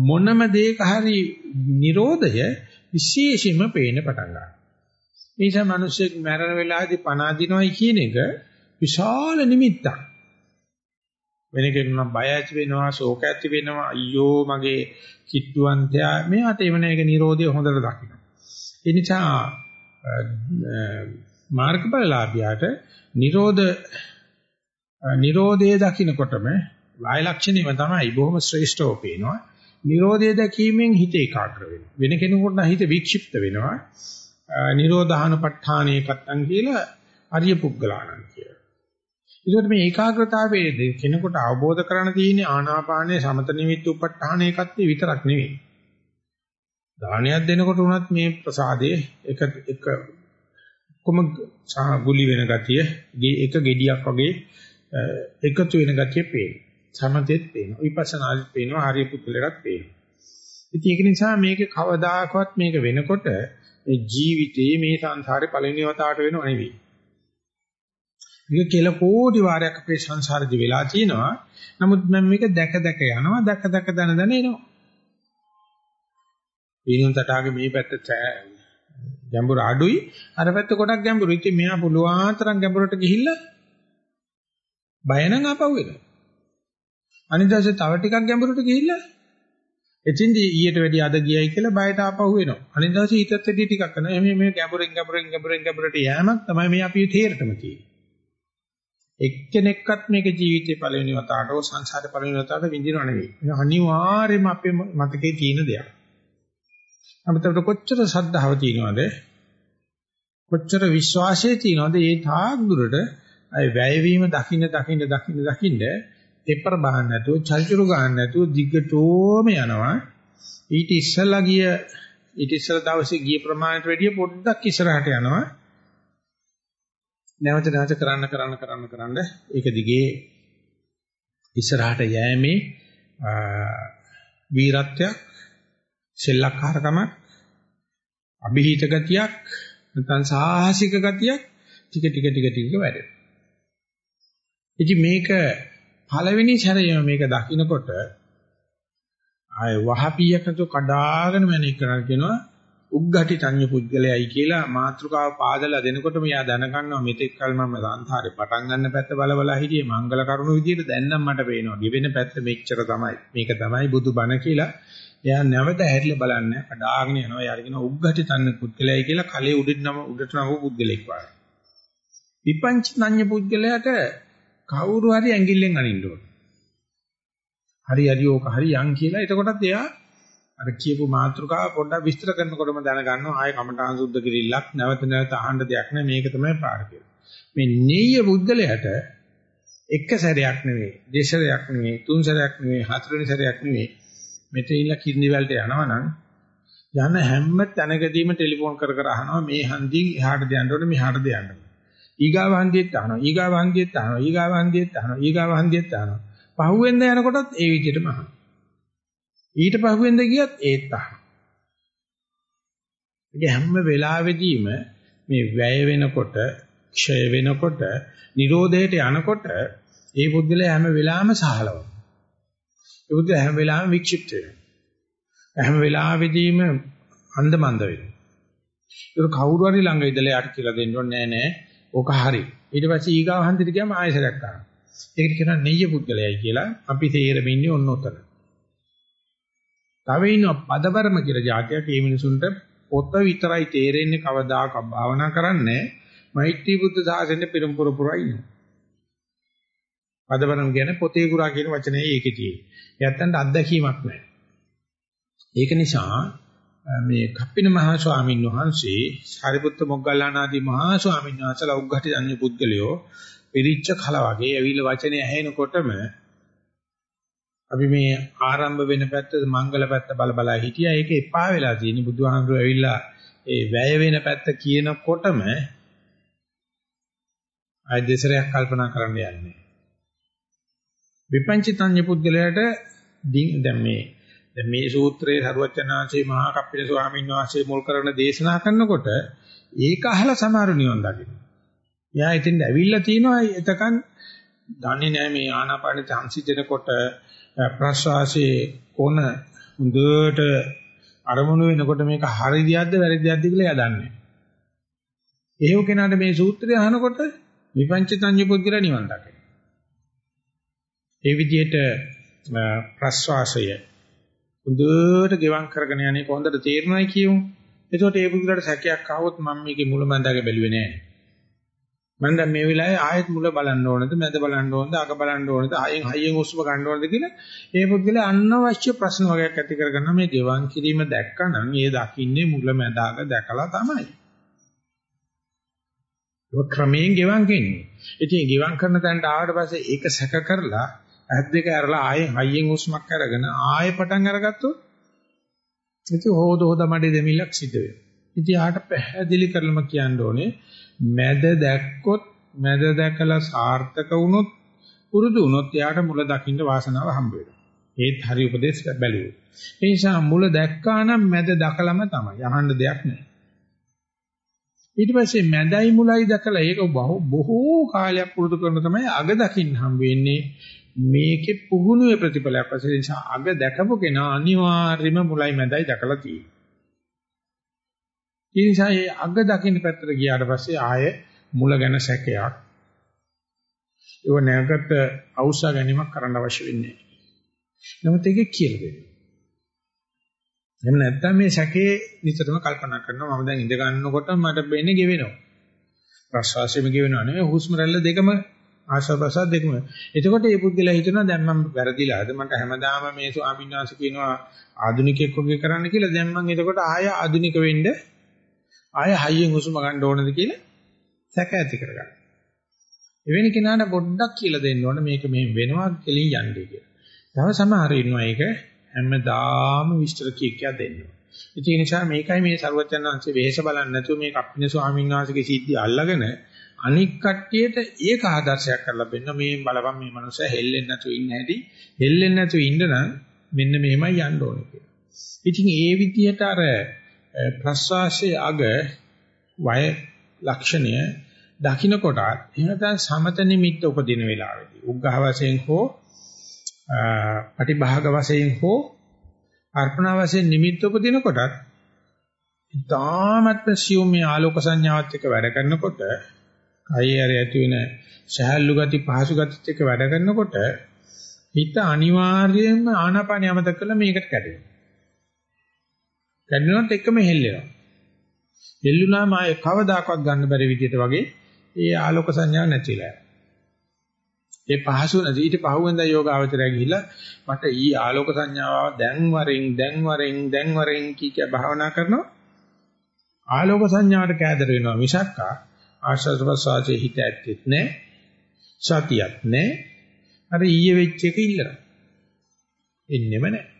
මොනම දෙයක හරි Nirodhaය විශේෂයෙන්ම පේන්න පටන් ගන්නවා. මේ නිසා මිනිස්සෙක් මරණ වෙලාවේදී පණ අදිනවයි කියන එක විශාල නිමිත්තක්. වෙන කෙනෙකුට බය ඇති වෙනවා, ශෝක ඇති වෙනවා, අයියෝ මගේ කිට්ටුවන්තයා මෙයාට එවන එක Nirodhaය හොඳට දකින්න. ඒ නිසා මාර්ගඵලලාභියාට Nirodha Nirodhaය දකින්නකොටම වාය ලක්ෂණයම තමයි බොහොම ශ්‍රේෂ්ඨව පේනවා. Nirodhaය දැකීමෙන් හිත ඒකාග්‍ර වෙනවා. වෙන කෙනෙකුට නම් හිත වික්ෂිප්ත වෙනවා. නිරෝධානුපට්ඨානේ කත්තන් කියලා අරිය පුද්ගලාණන් කියලා. ඒකට මේ ඒකාග්‍රතාවයේ කෙනෙකුට අවබෝධ කරගන්න තියෙන්නේ ආනාපානයේ සමත නිමිත්ත උපට්ඨානේ කත්තේ විතරක් නෙවෙයි. දානයක් දෙනකොට උනත් මේ ප්‍රසාදයේ එක එක කොම ගුලි වෙන ගතිය එක gediyak වගේ එකතු වෙන ගතිය පේනවා. සමතෙත් පේනවා. විපස්සනාත් පේනවා. ආර්ය පුත්‍රලටත් පේනවා. ඉතින් ඒක නිසා මේක කවදාකවත් මේක වෙනකොට මේ ජීවිතේ මේ සංසාරේ පළවෙනි වතාවට වෙනව නෙවෙයි. මේක කියලා කෝටි වාරයක් අපේ සංසාරෙදි වෙලා තියෙනවා. නමුත් මම මේක දැක දැක යනවා, දැක දැක දන දන එනවා. පිනුම් තටාගේ මේ පැත්ත ගැඹුරු අඩුයි, අර පැත්ත කොටක් ගැඹුරු. ඉතින් මෙහා පුළුවන් තරම් ගැඹුරට ගිහිල්ලා බය නම් ආපහු එනවා. අනිත් දවසේ තව ටිකක් ගැඹුරට ගිහිල්ලා එතින්දී ඊට වැඩි අද ගියයි කියලා බයට ආපහු එනවා. අනිත් දවසේ ඊටත් වැඩි ටිකක් කරනවා. මේ මේ ගැඹුරින් ගැඹුරින් ගැඹුරින් ගැඹුරට යෑමක් තමයි මේ අපි තේරෙතම තියෙන්නේ. එක්කෙනෙක්වත් මේක ජීවිතේ පළවෙනි වතාවට හෝ සංසාරේ පළවෙනි වතාවට විඳිනව නෙවෙයි. ඒක අනිවාර්යයෙන්ම අපේ මතකේ තියෙන දෙයක්. අපිට කොච්චර ශ්‍රද්ධාව තියෙනවද? කොච්චර විශ්වාසය තියෙනවද? ඒ තාක් දුරට අය වැයවීම දකින්න දකින්න දකින්න දකින්න පෙප්පර බහන්න නැතුව, චල්චුරු ගන්න නැතුව දිගටම යනවා. ඊට ඉස්සලා ගිය ඊට ඉස්සලා දවසේ ගිය ප්‍රමාණයට වැඩිය පොඩ්ඩක් ඉස්සරහට යනවා. නැවත නැවත කරන්න කරන්න කරන්න කරන්න ඒක දිගේ ඉස්සරහට යෑමේ වීරත්වයක් සෙල්ලක්කාරකමක් અભිහිත ගතියක් නැත්නම් සාහසික ගතියක් ටික ටික ටික ටික වැඩෙනවා. ඉතින් මේක පළවෙනි සැරේම මේක දකින්නකොට ආය වහපියකතු කඩාගෙන මැනික් කරලා කියනවා උග්ගටි තඤ්ඤ පුද්ගලයයි කියලා මාත්‍රකාව පාදලා දෙනකොට මෙයා දැනගන්නවා මෙතෙක් කල මම සංසාරේ පටන් ගන්න පැත්ත බල බල හිටියේ මංගල කරුණු විදියට දැන් නම් මට පේනවා ගෙවෙන පැත්ත මෙච්චර තමයි මේක තමයි බුදු බණ කියලා එයා නැවත හැරිලා බලන්නේ කඩාගෙන යනවා. යාර කියන උග්ගටි තඤ්ඤ පුද්ගලයයි කියලා කලේ උඩින් නම උඩට නම පුද්ගලෙක් වගේ. විපංච තඤ්ඤ පුද්ගලයාට කවුරු හරි ඇඟිල්ලෙන් අනින්න ඕන. හරි හරි ඕක හරි යන් කියලා එතකොටත් එයා අර කියපු මාතෘකාව පොඩ්ඩක් විස්තර කරනකොටම දැනගන්නවා. ආයේ කමඨාන් සුද්ධ කිරිල්ලක් නැවත නැවත අහන්න දෙයක් නැහැ. මේක තමයි පාර මේ නෙయ్య බුද්ධලයට එක සැරයක් නෙවෙයි දෙසරයක් නෙවෙයි තුන් සැරයක් නෙවෙයි හතරවෙනි සැරයක් නෙවෙයි. මෙතන ඉන්න කිරිනි වලට යනවනම් යන හැම තැනකදීම ටෙලිෆෝන් කර කර අහනවා මේ හන්දියෙන් එහාට දෙන්න ඕනේ මෙහාට දෙන්න ඕනේ ඊගාව හන්දියෙත් අහනවා ඊගාව හන්දියෙත් අහනවා ඊගාව හන්දියෙත් අහනවා ඊගාව හන්දියෙත් අහනවා පහුවෙන්ද යනකොටත් ඒ විදිහටම අහනවා ඊට පහුවෙන්ද ගියත් ඒත් අහනවා. ඒ හැම වෙලාවෙදීම මේ වැය වෙනකොට, ක්ෂය වෙනකොට, Nirodheට යනකොට ඒ බුද්ධලයා හැම වෙලාවෙම සහලවනවා. ඒ බුද්ධ හැම වෙලාවෙම වික්ෂිප්ත වෙනවා. හැම වෙලාවෙදීම අන්දමන්ද වෙනවා. ඒක කවුරු හරි ළඟ ඉඳලා යාට කියලා දෙන්න ඕනේ නෑ නෑ. ඕක හරි. ඊට පස්සේ ඊගාව හන්දිට ගියාම ආයෙසරක් ගන්නවා. ඒකට කියනවා නෙය්‍ය පුද්ගලයයි කියලා. අපි තේරෙමින් ඉන්නේ ඔන්න ඔතන. තව ඉන්න පදවර්ම කියලා જાතියක් මේ මිනිසුන්ට පොත විතරයි තේරෙන්නේ කවදාක භාවනා කරන්නේ. මෛත්‍රී බුද්ධ සාසනේ පිරම් පුරපුරයි ඉන්නේ. පදවර්ම කියන්නේ පොතේ ගුරා කියන වචනේ ඒකේ තියෙන්නේ. යත්තන්ට අත්දැකීමක් නැහැ. ඒක නිසා මේ කප්පින මහා ස්වාමීන් වහන්සේ සාරිපුත්ත මොග්ගල්ලාන ආදී මහා ස්වාමීන් වහන්සේලා උග්ඝටි දන්නේ පුද්ගලයෝ පිරිච්ච කල වගේ ඇවිල්ලා වචනේ ඇහෙනකොටම අපි මේ ආරම්භ වෙන පැත්ත මංගල පැත්ත බල බල හිටියා ඒක එපා වෙලා තියෙන බුදුහාමුදුරුවෝ ඇවිල්ලා ඒ වැය වෙන පැත්ත කියනකොටම ආය දෙසරයක් කල්පනා කරන්න යන්නේ විපංචිතඤ්ඤ පුද්ගලයාට දැන් මේ දැන් මේ සූත්‍රයේ සරුවචනාංශේ මහා කප්පිල ස්වාමීන් වහන්සේ මුල් කරන දේශනා කරනකොට ඒක අහලා සමහරු නිවන් දකින්න. එයා ඉතින් ඇවිල්ලා තිනවා එතකන් දන්නේ නැහැ මේ ආනාපාන සංසිඳනකොට ප්‍රශ්වාසයේ කොන හොඳට අරමුණු වෙනකොට මේක හරි දියක්ද වැරදි දියක්ද කියලා එයා දන්නේ. එහෙම කෙනාට මේ සූත්‍රය අහනකොට විපංචිතඤ්ඤ පුද්ගල නිවන් දකින. ඒ විදිහට ප්‍රශ්වාසය හොඳට ගෙවම් කරගෙන යන්නේ කොහොමද තේරෙනවයි කියමු. එතකොට ඒ පුද්ගලට සැකයක් ආවොත් මම මේකේ මුලමඳාගේ බැලුවේ නෑ. මම දැන් මේ වෙලාවේ ආයෙත් මුල බලන්න ඕනද මැද බලන්න ඕනද අග බලන්න ඕනද ආයෙන් හයියෙන් උස්ම ගන්න ඕනද කියලා ඒ පුද්ගලයා අනවශ්‍ය ප්‍රශ්න වගේක් ඇති කරගන්න මේ ගෙවන් කිරීම දැක්කනම් ඒ දකින්නේ මුල මැද අග දැකලා තමයි. ඒක ක්‍රමයෙන් ගෙවන් කියන්නේ. ඉතින් ගෙවන් කරන තැනට ආවට පස්සේ ඒක සැක කරලා ඇස් දෙක අරලා ආයෙන් හයියෙන් උස්මක් අරගෙන ආයෙ පටන් අරගත්තොත් ඉතින් හොද හොද මඩේ දෙමිලක් සිද්ධ වෙනවා. ඉතින් ආට පැහැදිලි කරලම කියන්න ඕනේ මැද දැක්කොත් මැද දැකලා සාර්ථක වුණොත් පුරුදු වුණොත් එයාට මුල දකින්න වාසනාව හම්බ වෙනවා. ඒත් හරි උපදේශ බැලුවොත්. ඒ නිසා මුල දැක්කා නම් මැද දකලම තමයි. අහන්න දෙයක් නැහැ. ඊට පස්සේ මැදයි මුලයි දැකලා ඒක බොහෝ කාලයක් පුරුදු කරන තමයි අග දකින්න හම්බ වෙන්නේ. මේකේ පුහුණුවේ ප්‍රතිඵලයක් වශයෙන් නිසා අග දැකපු කෙනා අනිවාර්යයෙන්ම මුලයි මැදයි දැකලා තියෙනවා. ඒ නිසා මේ අග දකින්න පැත්තට ගියාට පස්සේ ආය මුල ගැන සැකයක් ඒව නැවකට අවශ්‍ය ගැනීමක් කරන්න අවශ්‍ය වෙන්නේ නැහැ. නමුත් ඒක කියලා දෙන්න. එහෙම නැත්නම් මේ සැකේ නිතරම කල්පනා කරනවා මම දැන් ඉඳ ගන්නකොට මට වෙන්නේ ගෙවෙනවා. ප්‍රශ්වාසයම ගෙවෙනවා නෙවෙයි හුස්ම රැල්ල දෙකම ආශ්වාස ප්‍රශ්වාස දෙකම. එතකොට මේ පුද්ගලයා හිතනවා දැන් මම වැරදිලාද මට හැමදාම මේ ස්වාමීන් වහන්සේ කියනවා ආදුනිකයෙක් වගේ කරන්න කියලා දැන් මම එතකොට ආය ආදුනික වෙන්න ආය හයියෙන් හුස්ම ගන්න ඕනද කියලා සැක ඇති කරගන්න. එවැනි කෙනාට පොඩ්ඩක් කියලා දෙන්න ඕන මේක මේ වෙනවා කෙලින් යන්නේ කියලා. තව සමහර ඉන්නවා ඒක හැමදාම විස්තර කිය කිය දෙන්නවා. ඒ නිසා මේකයි මේ ਸਰවඥාන්සේ වෙහෙස බලන්නේ නැතුව මේ කප්පින ස්වාමීන් වහන්සේගේ සිද්ධිය අල්ලගෙන අනික් කට්ටියට ඒක ආදර්ශයක් කරලා දෙන්න මේ බලපන් මේ මනුස්සයා හෙල්ලෙන්නේ නැතුව ඉන්න හැටි හෙල්ලෙන්නේ නැතුව ඉන්න නම් මෙන්න මෙහෙමයි යන්න ඕනේ කියලා. ඉතින් ඒ විදිහට අර ප්‍රස්වාසයේ අග වය ලක්ෂණය දකින්න කොට එහෙම නැත්නම් සමත නිමිත්ත උපදින වෙලාවේදී උග්ඝහ වශයෙන් හෝ පටිභාග වශයෙන් හෝ අර්පණ වශයෙන් නිමිත්ත උපදින කොටත් ඊ타මත්ම සියුම් මේ ආලෝක සංඥාවත් එක්ක වැඩ කරනකොට කයෙ ඇර ඇති වෙන සහැල්ලු ගති පහසු ගතිත් එක්ක වැඩ කරනකොට හිත අනිවාර්යයෙන්ම ආනාපානිය අමතක කරලා මේකට කැඩෙනවා. කැඩෙනවත් එක්කම හෙල්ලෙනවා. හෙල්ලුනාම ආයේ කවදාකවත් ගන්න බැරි විදිහට වගේ ඒ ආලෝක සංඥා නැතිලා ඒ පහසු නැති ඊට පහුවෙන්ද යෝගාවචරය ගිහිල්ලා මට ඊ ආලෝක සංඥාව දැන් වරෙන් දැන් වරෙන් දැන් වරෙන් කී කිය භාවනා කරනවා ආලෝක සංඥාවට කැදර වෙනවා මිසක්කා ආශ්වාස ප්‍රශ්වාසයේ හිත ඇත්තෙත් නැහැ. සතියක් නැහැ. අර ඊයේ වෙච්ච එක ඉල්ලනවා. එන්නෙම නැහැ.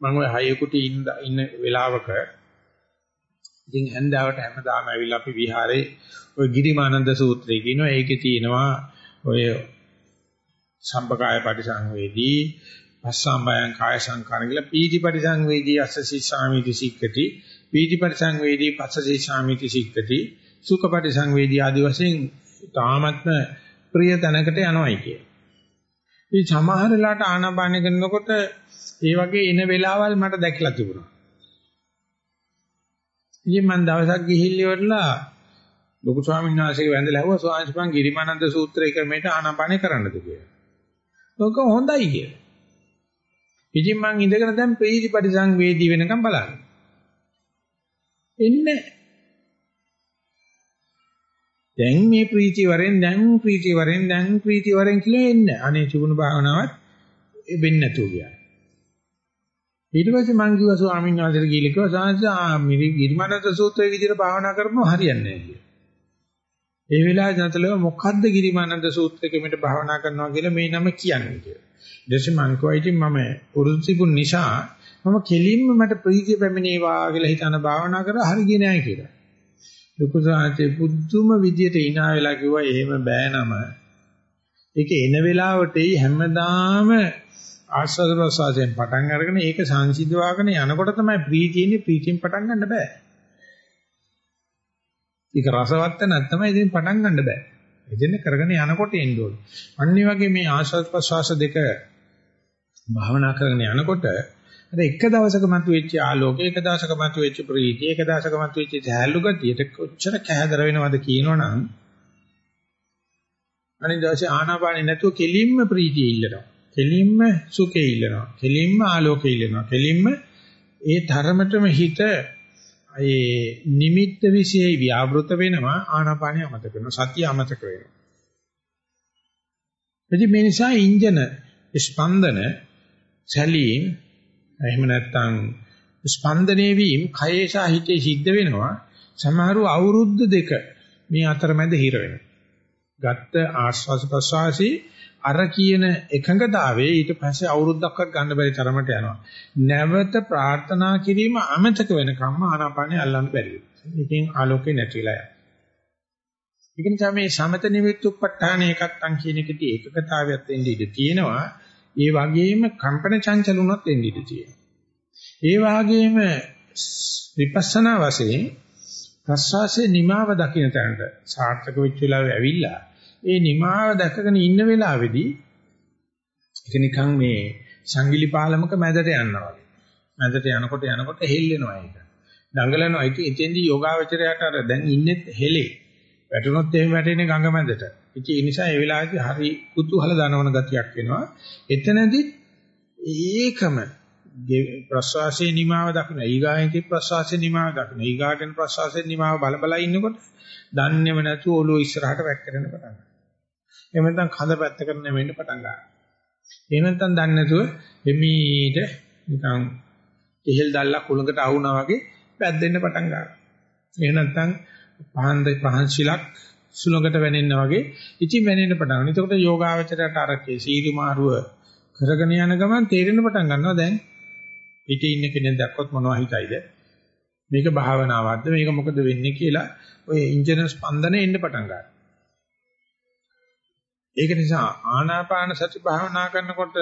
මම ඔය හයෙකුට ඉන්න ඉන්න වෙලාවක ඉතින් හැන්දාවට හැමදාම ඇවිල්ලා අපි විහාරේ ඔය ගිරිමානන්ද සූත්‍රය කියනවා ඒකේ තියෙනවා ඔය සම්පකාය පරිසංවේදී පස්සම්බයං කාය සංකාර කියලා පීති පරිසංවේදී අස්ස සිස්සාමිති සික්කති පීති පරිසංවේදී පස්සසේ ශාමිති සික්කති සුඛ පරිසංවේදී ආදි වශයෙන් තාමත්ම ප්‍රිය තැනකට යනවායි කිය. මේ සමහර වෙලාවට ආනාපාන කරනකොට ඒ වගේ එන වෙලාවල් මට දැකලා තිබුණා. ඉතින් මම දවසක් ගිහිල්ලා ඉවරලා ලොකු ස්වාමීන් වහන්සේගේ වැඳලා ඇහුවා ස්වාමීන් වහන්සේ ගිරිමානන්ද සූත්‍රය ක්‍රමයට ආනාපානය කරන්නද කියලා. ඔක හොඳයි කියලා. ඉතින් මම ඉඳගෙන දැන් ප්‍රීති පරිසංවේදී වෙනකම් බලන්නේ. එන්නේ දැන් මේ ප්‍රීතිය වරෙන් දැන් ප්‍රීතිය වරෙන් දැන් ප්‍රීතිය වරෙන් කියලා එන්නේ. අනේ චුණු භාවනාවත් වෙන්නේ නැතුව ගියා. ඊට පස්සේ මං කිව්වා ස්වාමීන් වහන්සේට ගිහිල්ලා කිව්වා සාංශා මිරි ගිරිමානන්ද සූත්‍රයේ විදිහට භාවනා කරපුවා හරියන්නේ නැහැ කියලා. ඒ වෙලාවේ ජනතලව මොකද්ද ගිරිමානන්ද සූත්‍රයකෙමිට භාවනා කරනවා කියලා මේ නම කියන්නේ කියලා. ඊට පස්සේ මං කිව්වා ඉතින් මම පුරුදු තිබුණ නිසා මම කෙලින්ම මට ප්‍රීතිය පැමිණේවා කියලා හිතන භාවනා කරා හරි ගියේ නැහැ කියලා. ලොකු සාහිත්‍ය පුදුම විදියට ඉනා වෙලා කිව්වා එහෙම බෑ නම. ඒක එන වෙලාවට හැමදාම ආස්වාද ප්‍රසවාසයෙන් පටන් අරගෙන ඒක සංසිද්ධවාගෙන යනකොට තමයි ප්‍රීතියනේ ප්‍රීතියෙන් පටන් ගන්න බෑ. ඒක රසවත් නැත්නම් ඉතින් පටන් ගන්න බෑ. එදින කරගෙන යනකොට එන්න ඕනේ. අනිත් වගේ මේ ආස්වාද ප්‍රසවාස දෙක භාවනා කරගෙන යනකොට අර එක දවසක මතුවෙච්ච ආලෝකය, එක දවසක මතුවෙච්ච ප්‍රීතිය, එක දවසක මතුවෙච්ච සහැල්ලු ගතියට කොච්චර කැහැදර වෙනවද කියනවනම් අනිත් දවසේ ආනාපානෙ නැතුව කෙලින්ම ප්‍රීතිය ඉල්ලනවා. කෙලින්ම සුඛේ ඉල්ලනවා. කෙලින්ම ආලෝකේ ඉල්ලනවා. කෙලින්ම ඒ ධර්මතම හිත ඒ නිමිත්ත વિશે ව්‍යාවෘත වෙනවා ආනාපානිය අමතක වෙනවා. සතිය අමතක වෙනවා. එදි මේ නිසා ඉන්ජන ස්පන්දන සැලීම් එහෙම නැත්නම් ස්පන්දනයේ වීම කයේ සහ හිතේ සිද්ධ වෙනවා. සමහරු අවුරුද්ද දෙක මේ අතරමැද හිර වෙනවා. ගත්ත ආස්වාස ප්‍රසවාසී අර කියන එකඟතාවයේ ඊට පස්සේ අවුරුද්දක්වත් ගන්න බැරි තරමට යනවා. නැවත ප්‍රාර්ථනා කිරීම අමතක වෙනකම්ම ආනාපානිය අල්ලන්න බැරි වෙනවා. ඒකෙන් ආලෝකේ නැතිලා යනවා. ඒක නිසා මේ සමත නිමිත්තුප්පඨාන එකත්තන් කියන එකදී ඒකකතාවයක් වෙන්න ඉඩ තියෙනවා. ඒ වගේම කම්පන චංචලුණත් එන්න ඉඩ තියෙනවා. ඒ වගේම විපස්සනා වශයෙන් ප්‍රසවාසයේ නිමාව දකින්න තැනට සාර්ථක වෙච්ච වෙලාවෙ ඇවිල්ලා ඒ නිමාව දැකගෙන ඉන්න වෙලාවේදී ඒක නිකන් මේ සංගිලි පාලමක මැදට යනවා වගේ. මැදට යනකොට යනකොට හෙල්ලෙනවා ඒක. දඟලනවා. ඒක එතෙන්දී යෝගාවචරයට අර දැන් ඉන්නේ හෙලේ. වැටුනොත් එහෙම වැටෙන්නේ ගඟ මැදට. ඉතින් ඒ නිසා ඒ වෙලාවේදී හරි කුතුහල දනවන ගතියක් වෙනවා. එතනදී ඒකම ප්‍රසවාසයේ නිමාව දක්න ඊගායන්ගේ ප්‍රසවාසයේ නිමාව දක්න ඊගාගෙන ප්‍රසවාසයේ නිමාව බල බල ඉන්නකොට දන්නේම නැතුව ඔළුව ඉස්සරහට වැක්කරන පටන් එහෙම නැත්නම් කඳ පැත්ත කරන වෙන්න පටන් ගන්නවා. එහෙම නැත්නම් දන්නේ නැතුව එමීට නිකන් ඉහල් දැල්ලා කුලකට ආවුනා වගේ පැද්දෙන්න පටන් ගන්නවා. එහෙම නැත්නම් පහන් පහන් ශිලක් සුලඟට වැනෙන්න වගේ ඉතින් වැනෙන්න පටන් ගන්නවා. එතකොට යෝගාවචරයට අරකේ සීරි මාරුව කරගෙන යන ගමන් තේරෙන්න පටන් ගන්නවා දැන් පිටේ ඉන්න කෙනෙක් දැක්කොත් මොනවද හිතයිද? මේක භාවනාවක්ද මේක මොකද වෙන්නේ කියලා ඔය ඉන්ජිනර් ස්පන්දන එන්න පටන් ගන්නවා. ඒක නිසා ආනාපාන සති භාවනා කරනකොට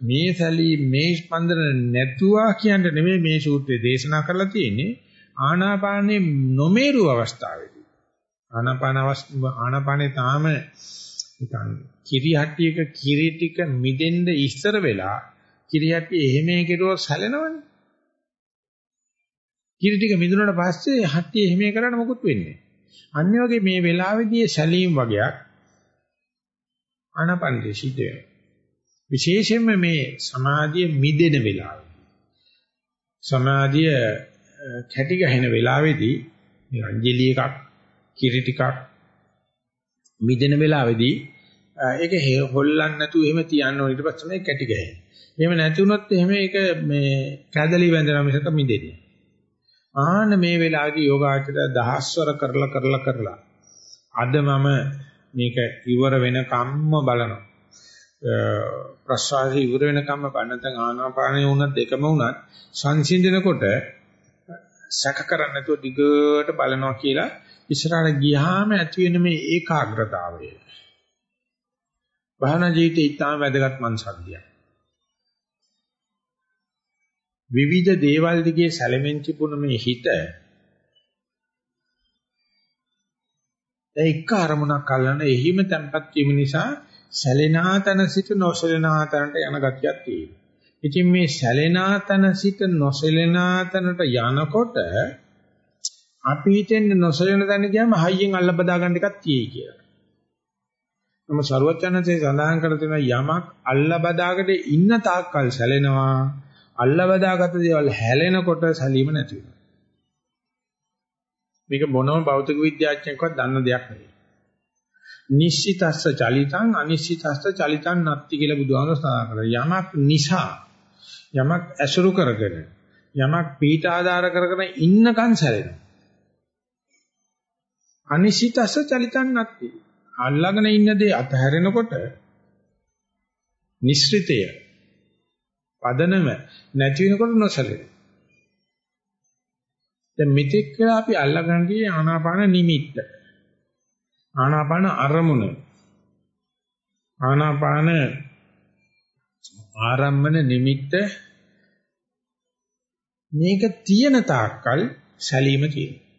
මේ සැලී මේ ස්පන්දන නැතුවා කියන්න නෙමෙයි මේ සූත්‍රය දේශනා කරලා තියෙන්නේ ආනාපානේ නොමේරු අවස්ථාවේදී ආනාපාන ආනාපානේ තාම නිකන් කිරිහට්ටියක කිරි ටික මිදෙන්න ඉස්සර වෙලා කිරිහට්ටිය එහෙමේ කෙරුවොත් සැලෙනවනේ කිරි ටික මිදුණාට පස්සේ හට්ටිය එහෙමේ කරන්න මොකුත් වෙන්නේ අන්නේ වගේ මේ වෙලාවේදී සැලීම් වගේක් ආනාපානයේ සිද්ධ වෙනවා. විශේෂයෙන්ම මේ සමාධිය මිදෙන වෙලාව. සමාධිය කැටි ගහන වෙලාවේදී මේ අංජලි එකක් කිරි ටිකක් මිදෙන වෙලාවේදී ඒක හොල්ලන්න නැතුව එහෙම තියන්න ඕන ඊට පස්සේ තමයි කැටි ගහන්නේ. එහෙම නැති වුණොත් එහෙම ඒක මේ කැදලි වැඳලා මිසක මිදෙන්නේ. ආන්න මේ වෙලාවේදී යෝගාචර දහස්වර කරලා කරලා කරලා අද මම මේක ඉවර වෙනකම්ම බලනවා. ප්‍රසවාසය ඉවර වෙනකම්ම බලන නැත්නම් ආනාපානය වුණත් දෙකම වුණත් සංසිඳනකොට සැක කරන්නේ නැතුව දිගට බලනවා කියලා ඉස්සරහට ගියාම ඇති වෙන මේ ඒකාග්‍රතාවය. භාවනා ජීවිතේ ඉතාම වැදගත් මන්සක්දියක්. විවිධ දේවල් දිගේ සැලෙමින් තිබුණ මේ හිත ඒක අරමුණක් අල්ලන එහිම තැම්පත් වීම නිසා සැලෙනාතන සිට නොසැලෙනාතනට යන ගතියක් තියෙනවා. ඉතින් මේ සැලෙනාතන සිට නොසැලෙනාතනට යනකොට අපි හිතන්නේ නොසැලෙන තැන ගියාම හයියෙන් අල්ල බදා ගන්න එකක් තියෙයි කියලා. නම ਸਰවඥාන්සේ සඳහන් කර තියෙන යමක් අල්ල බදාගෙන ඉන්න තාක්කල් සැලෙනවා. අල්ල බදාගත දේවල් හැලෙනකොට සැලීම නැති වෙනවා. මේක මොනම භෞතික විද්‍යාඥයෙක්වත් දන්න දෙයක් නෙවෙයි. නිශ්චිතස්ස චලිතං අනිශ්චිතස්ස චලිතං නැත්ති කියලා බුදුහාමර සඳහන් කරා. යමක් නිසා යමක් ඇසුරු කරගෙන යමක් පීඨ ආධාර කරගෙන ඉන්නකන් සැලෙනවා. අනිශ්චිතස්ස චලිතං නැත්ති. අල්ලගෙන ඉන්න දේ අතහැරෙනකොට නිස්සෘතය පදනම නැති වෙනකොට නොසැලෙනවා. දැන් මෙතෙක් වෙලා අපි අල්ලගන්න ගියේ ආනාපාන නිමිත්ත. ආනාපාන අරමුණ. ආනාපාන ආරම්මන නිමිත්ත මේක තියෙන තාක්කල් සැලීම තියෙනවා.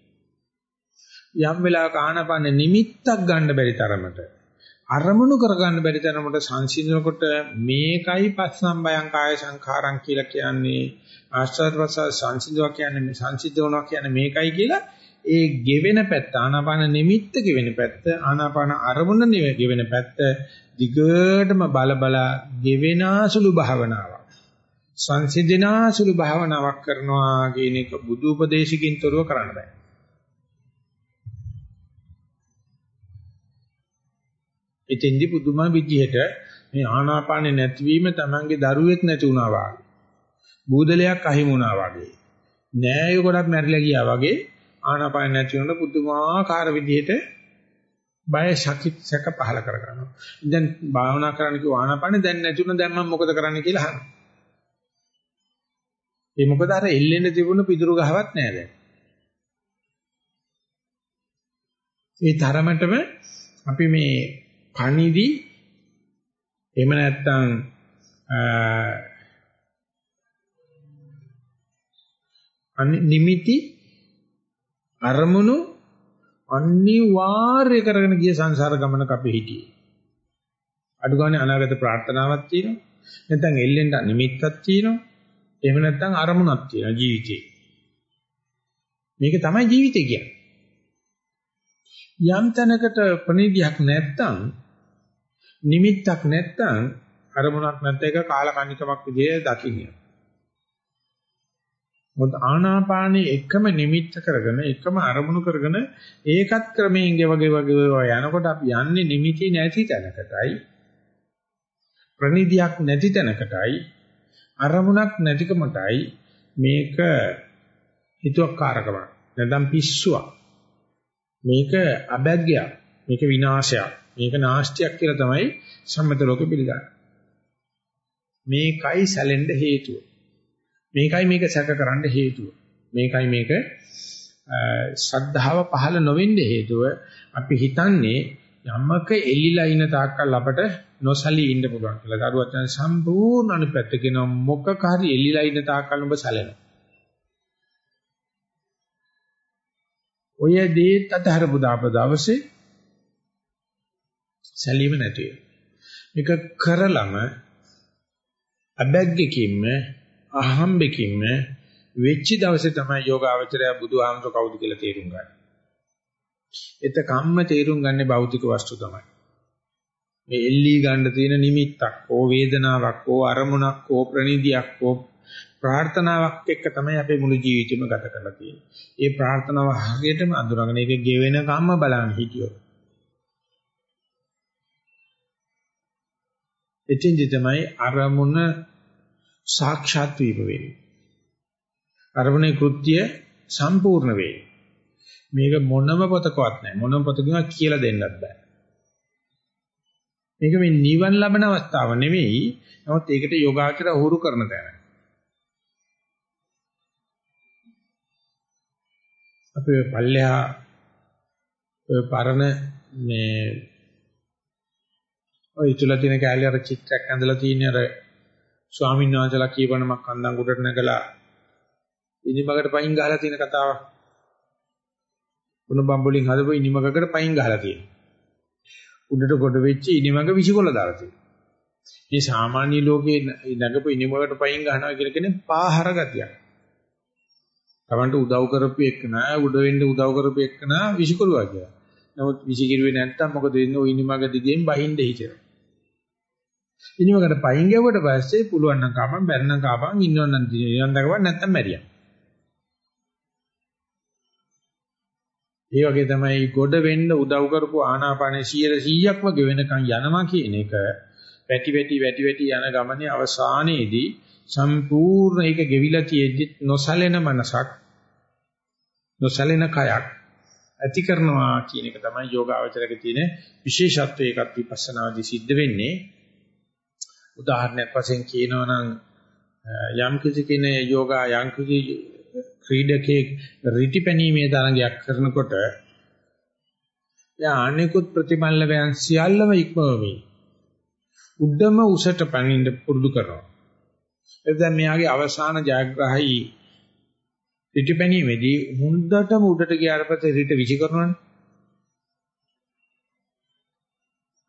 යම් වෙලාවක ආනාපාන නිමිත්තක් ගන්න බැරි තරමට අරමුණු කරගන්න බැරි තරමට සංසිඳනකොට මේකයි පස්සම් බයං කාය සංඛාරං කියලා කියන්නේ ආස්වාද ප්‍රසාර සංසිඳනවා කියන්නේ මේ සංසිඳවනවා කියන්නේ මේකයි කියලා ඒ ගෙවෙන පැත්ත ආනාපාන නිමිත්ත ගෙවෙන පැත්ත ආනාපාන අරමුණ ගෙවෙන පැත්ත දිගටම බල බල ගෙවෙනාසුළු භාවනාවක්. සංසිඳනාසුළු භාවනාවක් කරනවා කියන එක බුදු උපදේශකින් තොරව කරන්න බෑ. එතෙන්දි පුදුම විදිහට මේ ආනාපානේ නැතිවීම Tamange දරුවෙක් නැති වුණා වගේ. බූදලයක් අහිමි වුණා වගේ. නෑය ගොඩක් මැරිලා ගියා වගේ ආනාපානේ නැති වෙන පුදුමාකාර විදිහට බය ශකිත සැක පහල කර ගන්නවා. දැන් භාවනා කරන්න කිව්ව ආනාපානේ දැන් නැතුණ දැන් මම මොකද කරන්න කියලා අහනවා. ඒ මොකද අර එල්ලෙන්න තිබුණ පිදුරු ගහවත් නෑ දැන්. ඒ තරමටම අපි මේ පණිදි එහෙම නැත්නම් නිමිති අරමුණු අනිවාර්ය කරගෙන ගිය සංසාර ගමනක අපි හිටියේ. අඩු ගානේ අනාගත ප්‍රාර්ථනාවක් තියෙනවා. නැත්නම් එල්ලෙන්න නිමිත්තක් තියෙනවා. එහෙම නැත්නම් අරමුණක් තියෙනවා ජීවිතේ. මේක තමයි ජීවිතය කියන්නේ. යම් තැනකට ප්‍රනිධියක් නැත්නම් නිමිත්තක් නැත්නම් අරමුණක් නැත්නම් ඒක කාලකන්නිකමක් විදිහේ දකින්න. මොකද ආනාපානේ එකම නිමිත්ත කරගෙන එකම අරමුණු කරගෙන ඒකත් ක්‍රමයෙන් ගෙවගේ වගේ යනකොට අපි යන්නේ නිමිති නැති තැනකටයි. ප්‍රනිධියක් නැති තැනකටයි. අරමුණක් නැතිකමටයි. මේක හිතුවක්කාරකමක්. නැත්නම් පිස්සුවක්. මේක අබැග්ගයක් මේක විනාශයක්. මේක නාස්තියක් කියලා තමයි සම්මත ලෝකෙ පිළිගන්නේ මේකයි සැලෙන්න හේතුව මේකයි මේක සැක කරන්න හේතුව මේකයි මේක ශ්‍රද්ධාව පහළ නොවෙන්න හේතුව අපි හිතන්නේ යමක එල්ලිලා ඉන්න තාක්කල් අපට නොසලී ඉන්න පුළුවන් කියලා. දරුවත් යන සම්පූර්ණ අනිපැත්ත කියන මොකක හරි එල්ලිලා ඉන්න තාක්කල් ඔබ සැලෙනවා. ඔය දේත් අතහරපු දාප දවසේ සැලීම නැති මේක කරලම අබැග්ගකින්ම අහම්බකින්ම වෙච්ච දවසේ තමයි යෝගාවචරය බුදුහාමර කවුද කියලා තේරුම් ගන්නේ. එතකම්ම තේරුම් ගන්නේ භෞතික වස්තු තමයි. මේ එල්ලී ගන්න තියෙන නිමිත්තක්, ඕ වේදනාවක්, ඕ අරමුණක්, ඕ ප්‍රනිධියක්, ඕ ප්‍රාර්ථනාවක් එක්ක තමයි අපේ මුළු ජීවිතේම ගත කරලා තියෙන්නේ. ඒ ප්‍රාර්ථනාව හරියටම අඳුරගෙන ඒක ගෙවෙන කම්ම බලන්න හිටියොත්. එතෙන්දි තමයි අරමුණ සාක්ෂාත් වීම වෙන්නේ. අරමුණේ කෘත්‍ය සම්පූර්ණ වෙන්නේ. මේක මොනම පොතකවත් නැහැ. මොනම පොතකින්වත් කියලා දෙන්නත් බෑ. මේක මේ නිවන් ලබන අවස්ථාව නෙවෙයි. නමුත් ඒකට යෝගාචර උහුරු කරන තැන. අපි පල්ලෙහා පරණ මේ ඔය ඉතුලා තියෙන කැලේ අර චිත්‍රයක් ඇඳලා තියෙන අර ස්වාමීන් වහන්සේලා කියවනමක් අන්දන් උඩට නැගලා ඉනිමකට පයින් ගහලා තියෙන කතාවක්. උණ බම්බුලින් හදපු ඉනිමකකට පයින් ගහලා තියෙනවා. උඩට කොට වෙච්ච ඉනිමක විසිකොල දාලා තියෙනවා. මේ සාමාන්‍ය ලෝකේ නැගපු ඉනිමකට පයින් ගහනවා කියලා කියන්නේ පාහර ගතියක්. Tamanට උදව් කරපු එක නෑ උඩ වෙන්න උදව් කරපු එක නා විසිකොලුවා කියලා. නමුත් විසිකිරුවේ නැත්තම් මොකද වෙන්නේ? ওই ඉනිමක දිගෙන් බහින්න හිතෙනවා. ඉනිමකට පයින් ගැව්වට පස්සේ පුළුවන් නම් කාපම් බැරි නම් කාපම් ඉන්නවනම් දිනන දකපන් නැත්තම් මැරියා. ඒ වගේ තමයි ගොඩ වෙන්න උදව් කරපු ආනාපානේ 100%ක්ම ගෙවෙනකන් යනවා කියන එක වැටි වැටි වැටි වැටි යන ගමනේ අවසානයේදී සම්පූර්ණ ඒක ගෙවිලා තියෙද්දි නොසලෙන මනසක් නොසලෙන කයක් ඇති කරනවා කියන එක තමයි යෝගාවචරයේ තියෙන විශේෂත්වය ඒකත් විපස්සනාදී සිද්ධ වෙන්නේ උදාහරණයක් වශයෙන් කියනවා නම් යම් කිසි කෙනේ යෝගා යම් කිසි ක්‍රීඩකෙක් රිටිපැනීමේ තරඟයක් කරනකොට යා අනිකුත් ප්‍රතිමල්ලයන් සියල්ලම ඉක්මවමි. උඩම උසට පනින්න පුරුදු කරනවා. එතෙන් මෙයාගේ අවසාන ජයග්‍රහයි රිටිපැනීමේදී හුඳටම උඩට ගියාට පස්සේ රිට විසි කරනවනේ.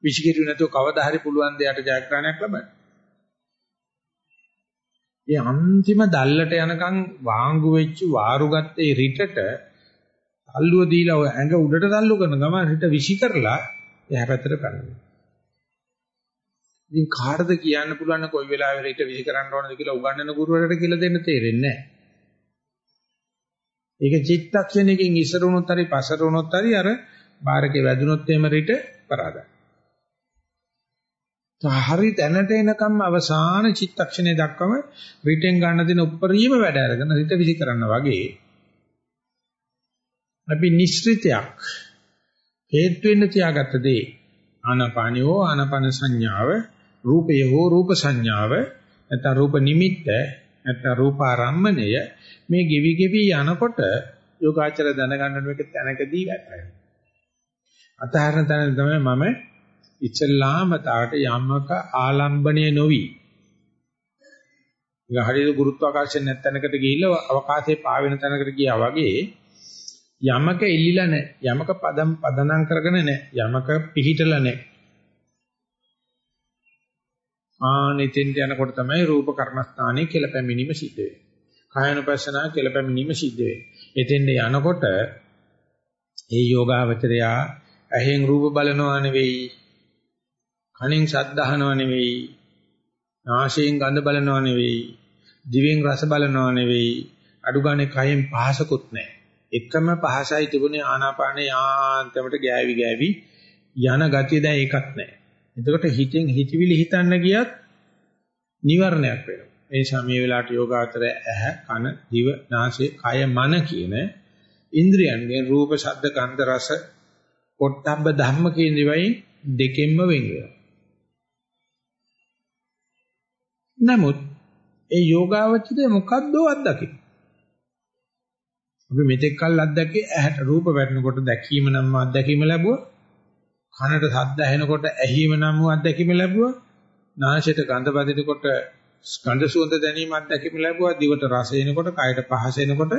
විසිකිරු නැතුව කවදා හරි පුළුවන් දෙයට ජයග්‍රහණයක් ලබන්න. ඒ අන්තිම දැල්ලට යනකම් වාංගු වෙච්ච වාරු ගත්තේ රිටට තල්ලුව දීලා ඔය ඇඟ උඩට තල්ලු කරන ගම රිට විසි කරලා එහා පැත්තට කරනවා. ඉතින් කාටද කියන්න පුළුවන් කොයි වෙලාවෙ රිට විසි කරන්න ඕනද කියලා උගන්වන ගුරුවරයාට කියලා දෙන්න තේරෙන්නේ නැහැ. ඒක චිත්තක්ෂණයකින් ඉස්සර වුණොත් හරි පස්සට වුණොත් හරි අර බාරකේ වැදුනොත් එහෙම රිට පරාදයි. හරි දැනට එනකම් අවසාන චිත්තක්ෂණය දක්වම රිටෙන් ගන්න දින උප්පරීම වැඩ අරගෙන රිට විසි කරන්න වගේ අපි නිශ්චිතයක් හේතු වෙන්න තියාගත්ත දේ ආනපානියෝ ආනපන සංඥාව රූපය හෝ රූප සංඥාව නැත්නම් රූප නිමිත්ත නැත්නම් රූපාරම්මණය මේ ගෙවි ගෙවි යනකොට යෝගාචර දැනගන්න මේක තැනකදී වැටෙනවා අතහරන තැන තමයි මම ඉස්සල්ලාම තාට යමක ආලම්බණය නොවි. ඒක හරියට ගුරුත්වාකර්ෂණ නැත්නම්කට ගිහිල්ලා අවකාශයේ පාවෙන තැනකට ගියා වගේ යමක එල්ලිලා නැහැ. යමක පදම් පදනම් කරගෙන නැහැ. යමක පිහිටලා නැහැ. ආනෙතෙන්ට යනකොට තමයි රූප කර්මස්ථානයේ කියලා පැමිණීම සිද්ධ වෙන්නේ. කායනුපස්සනා කියලා පැමිණීම සිද්ධ වෙන්නේ. එතෙන්ට යනකොට ඒ යෝගාවචරයා ඇහෙන් රූප බලනවා නෙවෙයි කනෙන් ශබ්ද අහනව නෙවෙයි නාසයෙන් ගඳ බලනව නෙවෙයි දිවෙන් රස බලනව නෙවෙයි අඩු ගානේ කයෙන් පහසකුත් නැහැ. එකම පහසයි තිබුණේ ආනාපානේ යාන්තමට ගෑවි ගෑවි යන ගතිය දැන් ඒකත් නැහැ. එතකොට හිතෙන් හිතවිලි හිතන්න ගියත් නිවර්ණයක් වෙනවා. ඒ නිසා මේ වෙලාවට යෝගාචරය ඇහ, කන, දිව, නාසය, කය, මන කියන ඉන්ද්‍රියන්ගෙන් රූප, ශබ්ද, ගන්ධ, රස, පොට්ටබ්බ ධම්ම කියන දේවයි දෙකෙන්ම වෙන් වෙනවා. නමුත් ඒ යෝගාවචරය මොකද්ද අත්දකින්න? අපි මෙතෙක් කල් අත්දැකේ ඇහැට රූප වැටෙනකොට දැකීම නම් අත්දැකීම ලැබුවා. කනට ශබ්ද ඇහෙනකොට ඇහිම නම් අත්දැකීම ලැබුවා. නාසයට ගඳ බදිනකොට ස්කන්ධ සුවඳ දැනීම අත්දැකීම ලැබුවා. දිවට රස එනකොට, කයට පහස එනකොට,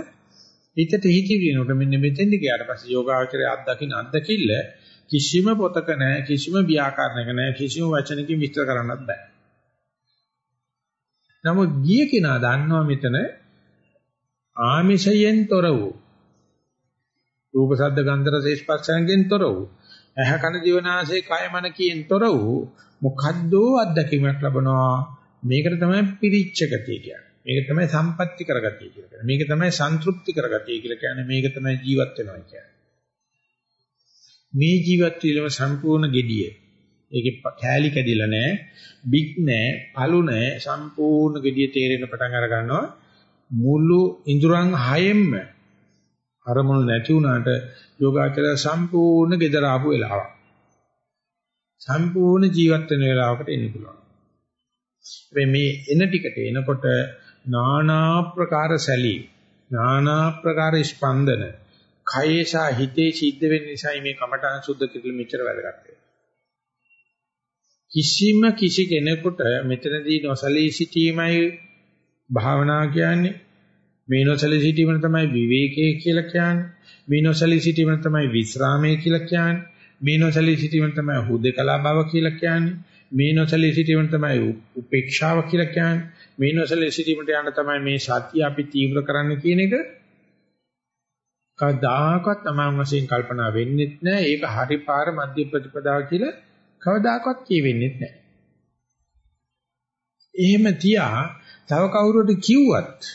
හිතට හිතිවිනකොට මෙන්න මෙතෙන්ද ගියාට පස්සේ යෝගාචරයේ අත්දකින්න අත්දකිල්ල කිසිම පොතක නැහැ, කිසිම ව්‍යාකරණයක නැහැ, කිසිම වචනකින් විස්තර කරන්නත් බෑ. නමුත් ගිය කෙනා දන්නවා මෙතන ආමිෂයෙන් තොර වූ රූප ශබ්ද ගන්ධ රස ස්පර්ශයෙන් තොර වූ ඇහ කන දිවනාසය කය මන කියෙන් තොර වූ මොකද්ද අත්දැකීමක් ලැබනවා. මේකට තමයි පිරිච්ච ගතිය කියන්නේ. මේක තමයි සම්පත්‍ති කරගතිය කියලා කියන්නේ. මේක තමයි සන්තුෂ්ටි කරගතිය කියලා කියන්නේ. මේක තමයි ජීවත් වෙනවා කියන්නේ. මේ ජීවත් වීම සම්පූර්ණ gediye ඒකේ කෑලි කැඩිලා නැහැ බිග් නැහැ පළු නැහැ සම්පූර්ණ gediye තේරෙන පටන් අර ගන්නවා මුළු ඉඳුරන් හයෙන්ම අරමුණු නැති වුණාට යෝගාචරය සම්පූර්ණ gedara ආපු වෙලාවක්. සම්පූර්ණ ජීවත් වෙන වෙලාවකට එන්න පුළුවන්. මේ එන ටිකට එනකොට නානා ප්‍රකාර සැලී නානා ප්‍රකාර ස්පන්දන කයසා හිතේ සිද්ධ වෙන නිසා මේ කමඨාන් සුද්ධ කිරීම මෙච්චර වැදගත් වෙනවා. කිසිම කිසි කෙනෙකුට මෙතනදී නොසලී සිටීමයි භාවනා කියන්නේ මේ නොසලී සිටීම තමයි විවේකයේ කියලා කියන්නේ. මේ නොසලී සිටීම තමයි විස්රාමයේ කියලා කියන්නේ. මේ නොසලී සිටීම තමයි හුදේකලා බව කියලා කියන්නේ. මේ නොසලී සිටීම තමයි උපේක්ෂාව කියලා කියන්නේ. මේ නොසලී සිටීමට යන තමයි මේ සතිය අපි තීව්‍ර කරන්න කියන එක කවදාකවත් තමන් වශයෙන් කල්පනා වෙන්නේ නැහැ. ඒක හරි පාර මධ්‍ය ප්‍රතිපදාව කියලා කවදාකවත් කියෙන්නේ නැහැ. එහෙම තියා තව කවුරුට කිව්වත්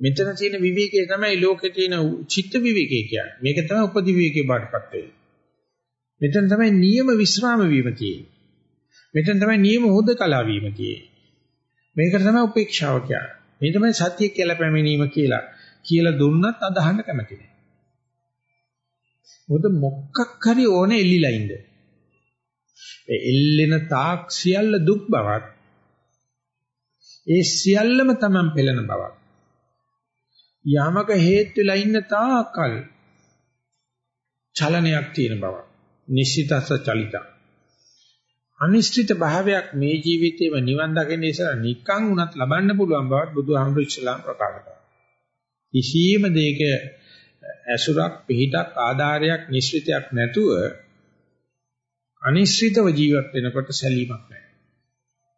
මෙතන තියෙන විවේකයේ තමයි ලෝකේ තියෙන චිත්ත විවේකයේ කියන්නේ. මේක තමයි උපදි විවේකේ බාටපත් වෙන්නේ. මෙතන තමයි නියම විස්රාම වීම තියෙන්නේ. මෙතන තමයි නියම හොදකලා වීම තියෙන්නේ. මේකට තමයි උපේක්ෂාව කියන්නේ. මේ තමයි සත්‍ය කියලා පැමිණීම කියලා කියලා දුන්නත් අදහන්න කැමති නෑ. මොකද මොකක් හරි ඕනේ එල්ලිලා ඉන්න. ඒ එල්ලෙන තාක් සියල්ල දුක් බවත් ඒ සියල්ලම තමන් පෙළෙන බවක් යමක හේතු වෙලා ඉන්න තාකල් චලනයක් තියෙන බව. නිශ්චිතස චලිත. අනිශ්චිත භාවයක් මේ ජීවිතේම නිවන් දකින්න ඉස්සර නිකන් උනත් ලබන්න පුළුවන් බවත් බුදුහාමුදුරු ඉස්ලාම් ප්‍රකාශ කරනවා. කිසියම් දෙයක ඇසුරක් පිහිටක් ආධාරයක් නිශ්චිතයක් නැතුව අනිශ්චිතව ජීවත් වෙනකොට සැලීමක් නැහැ.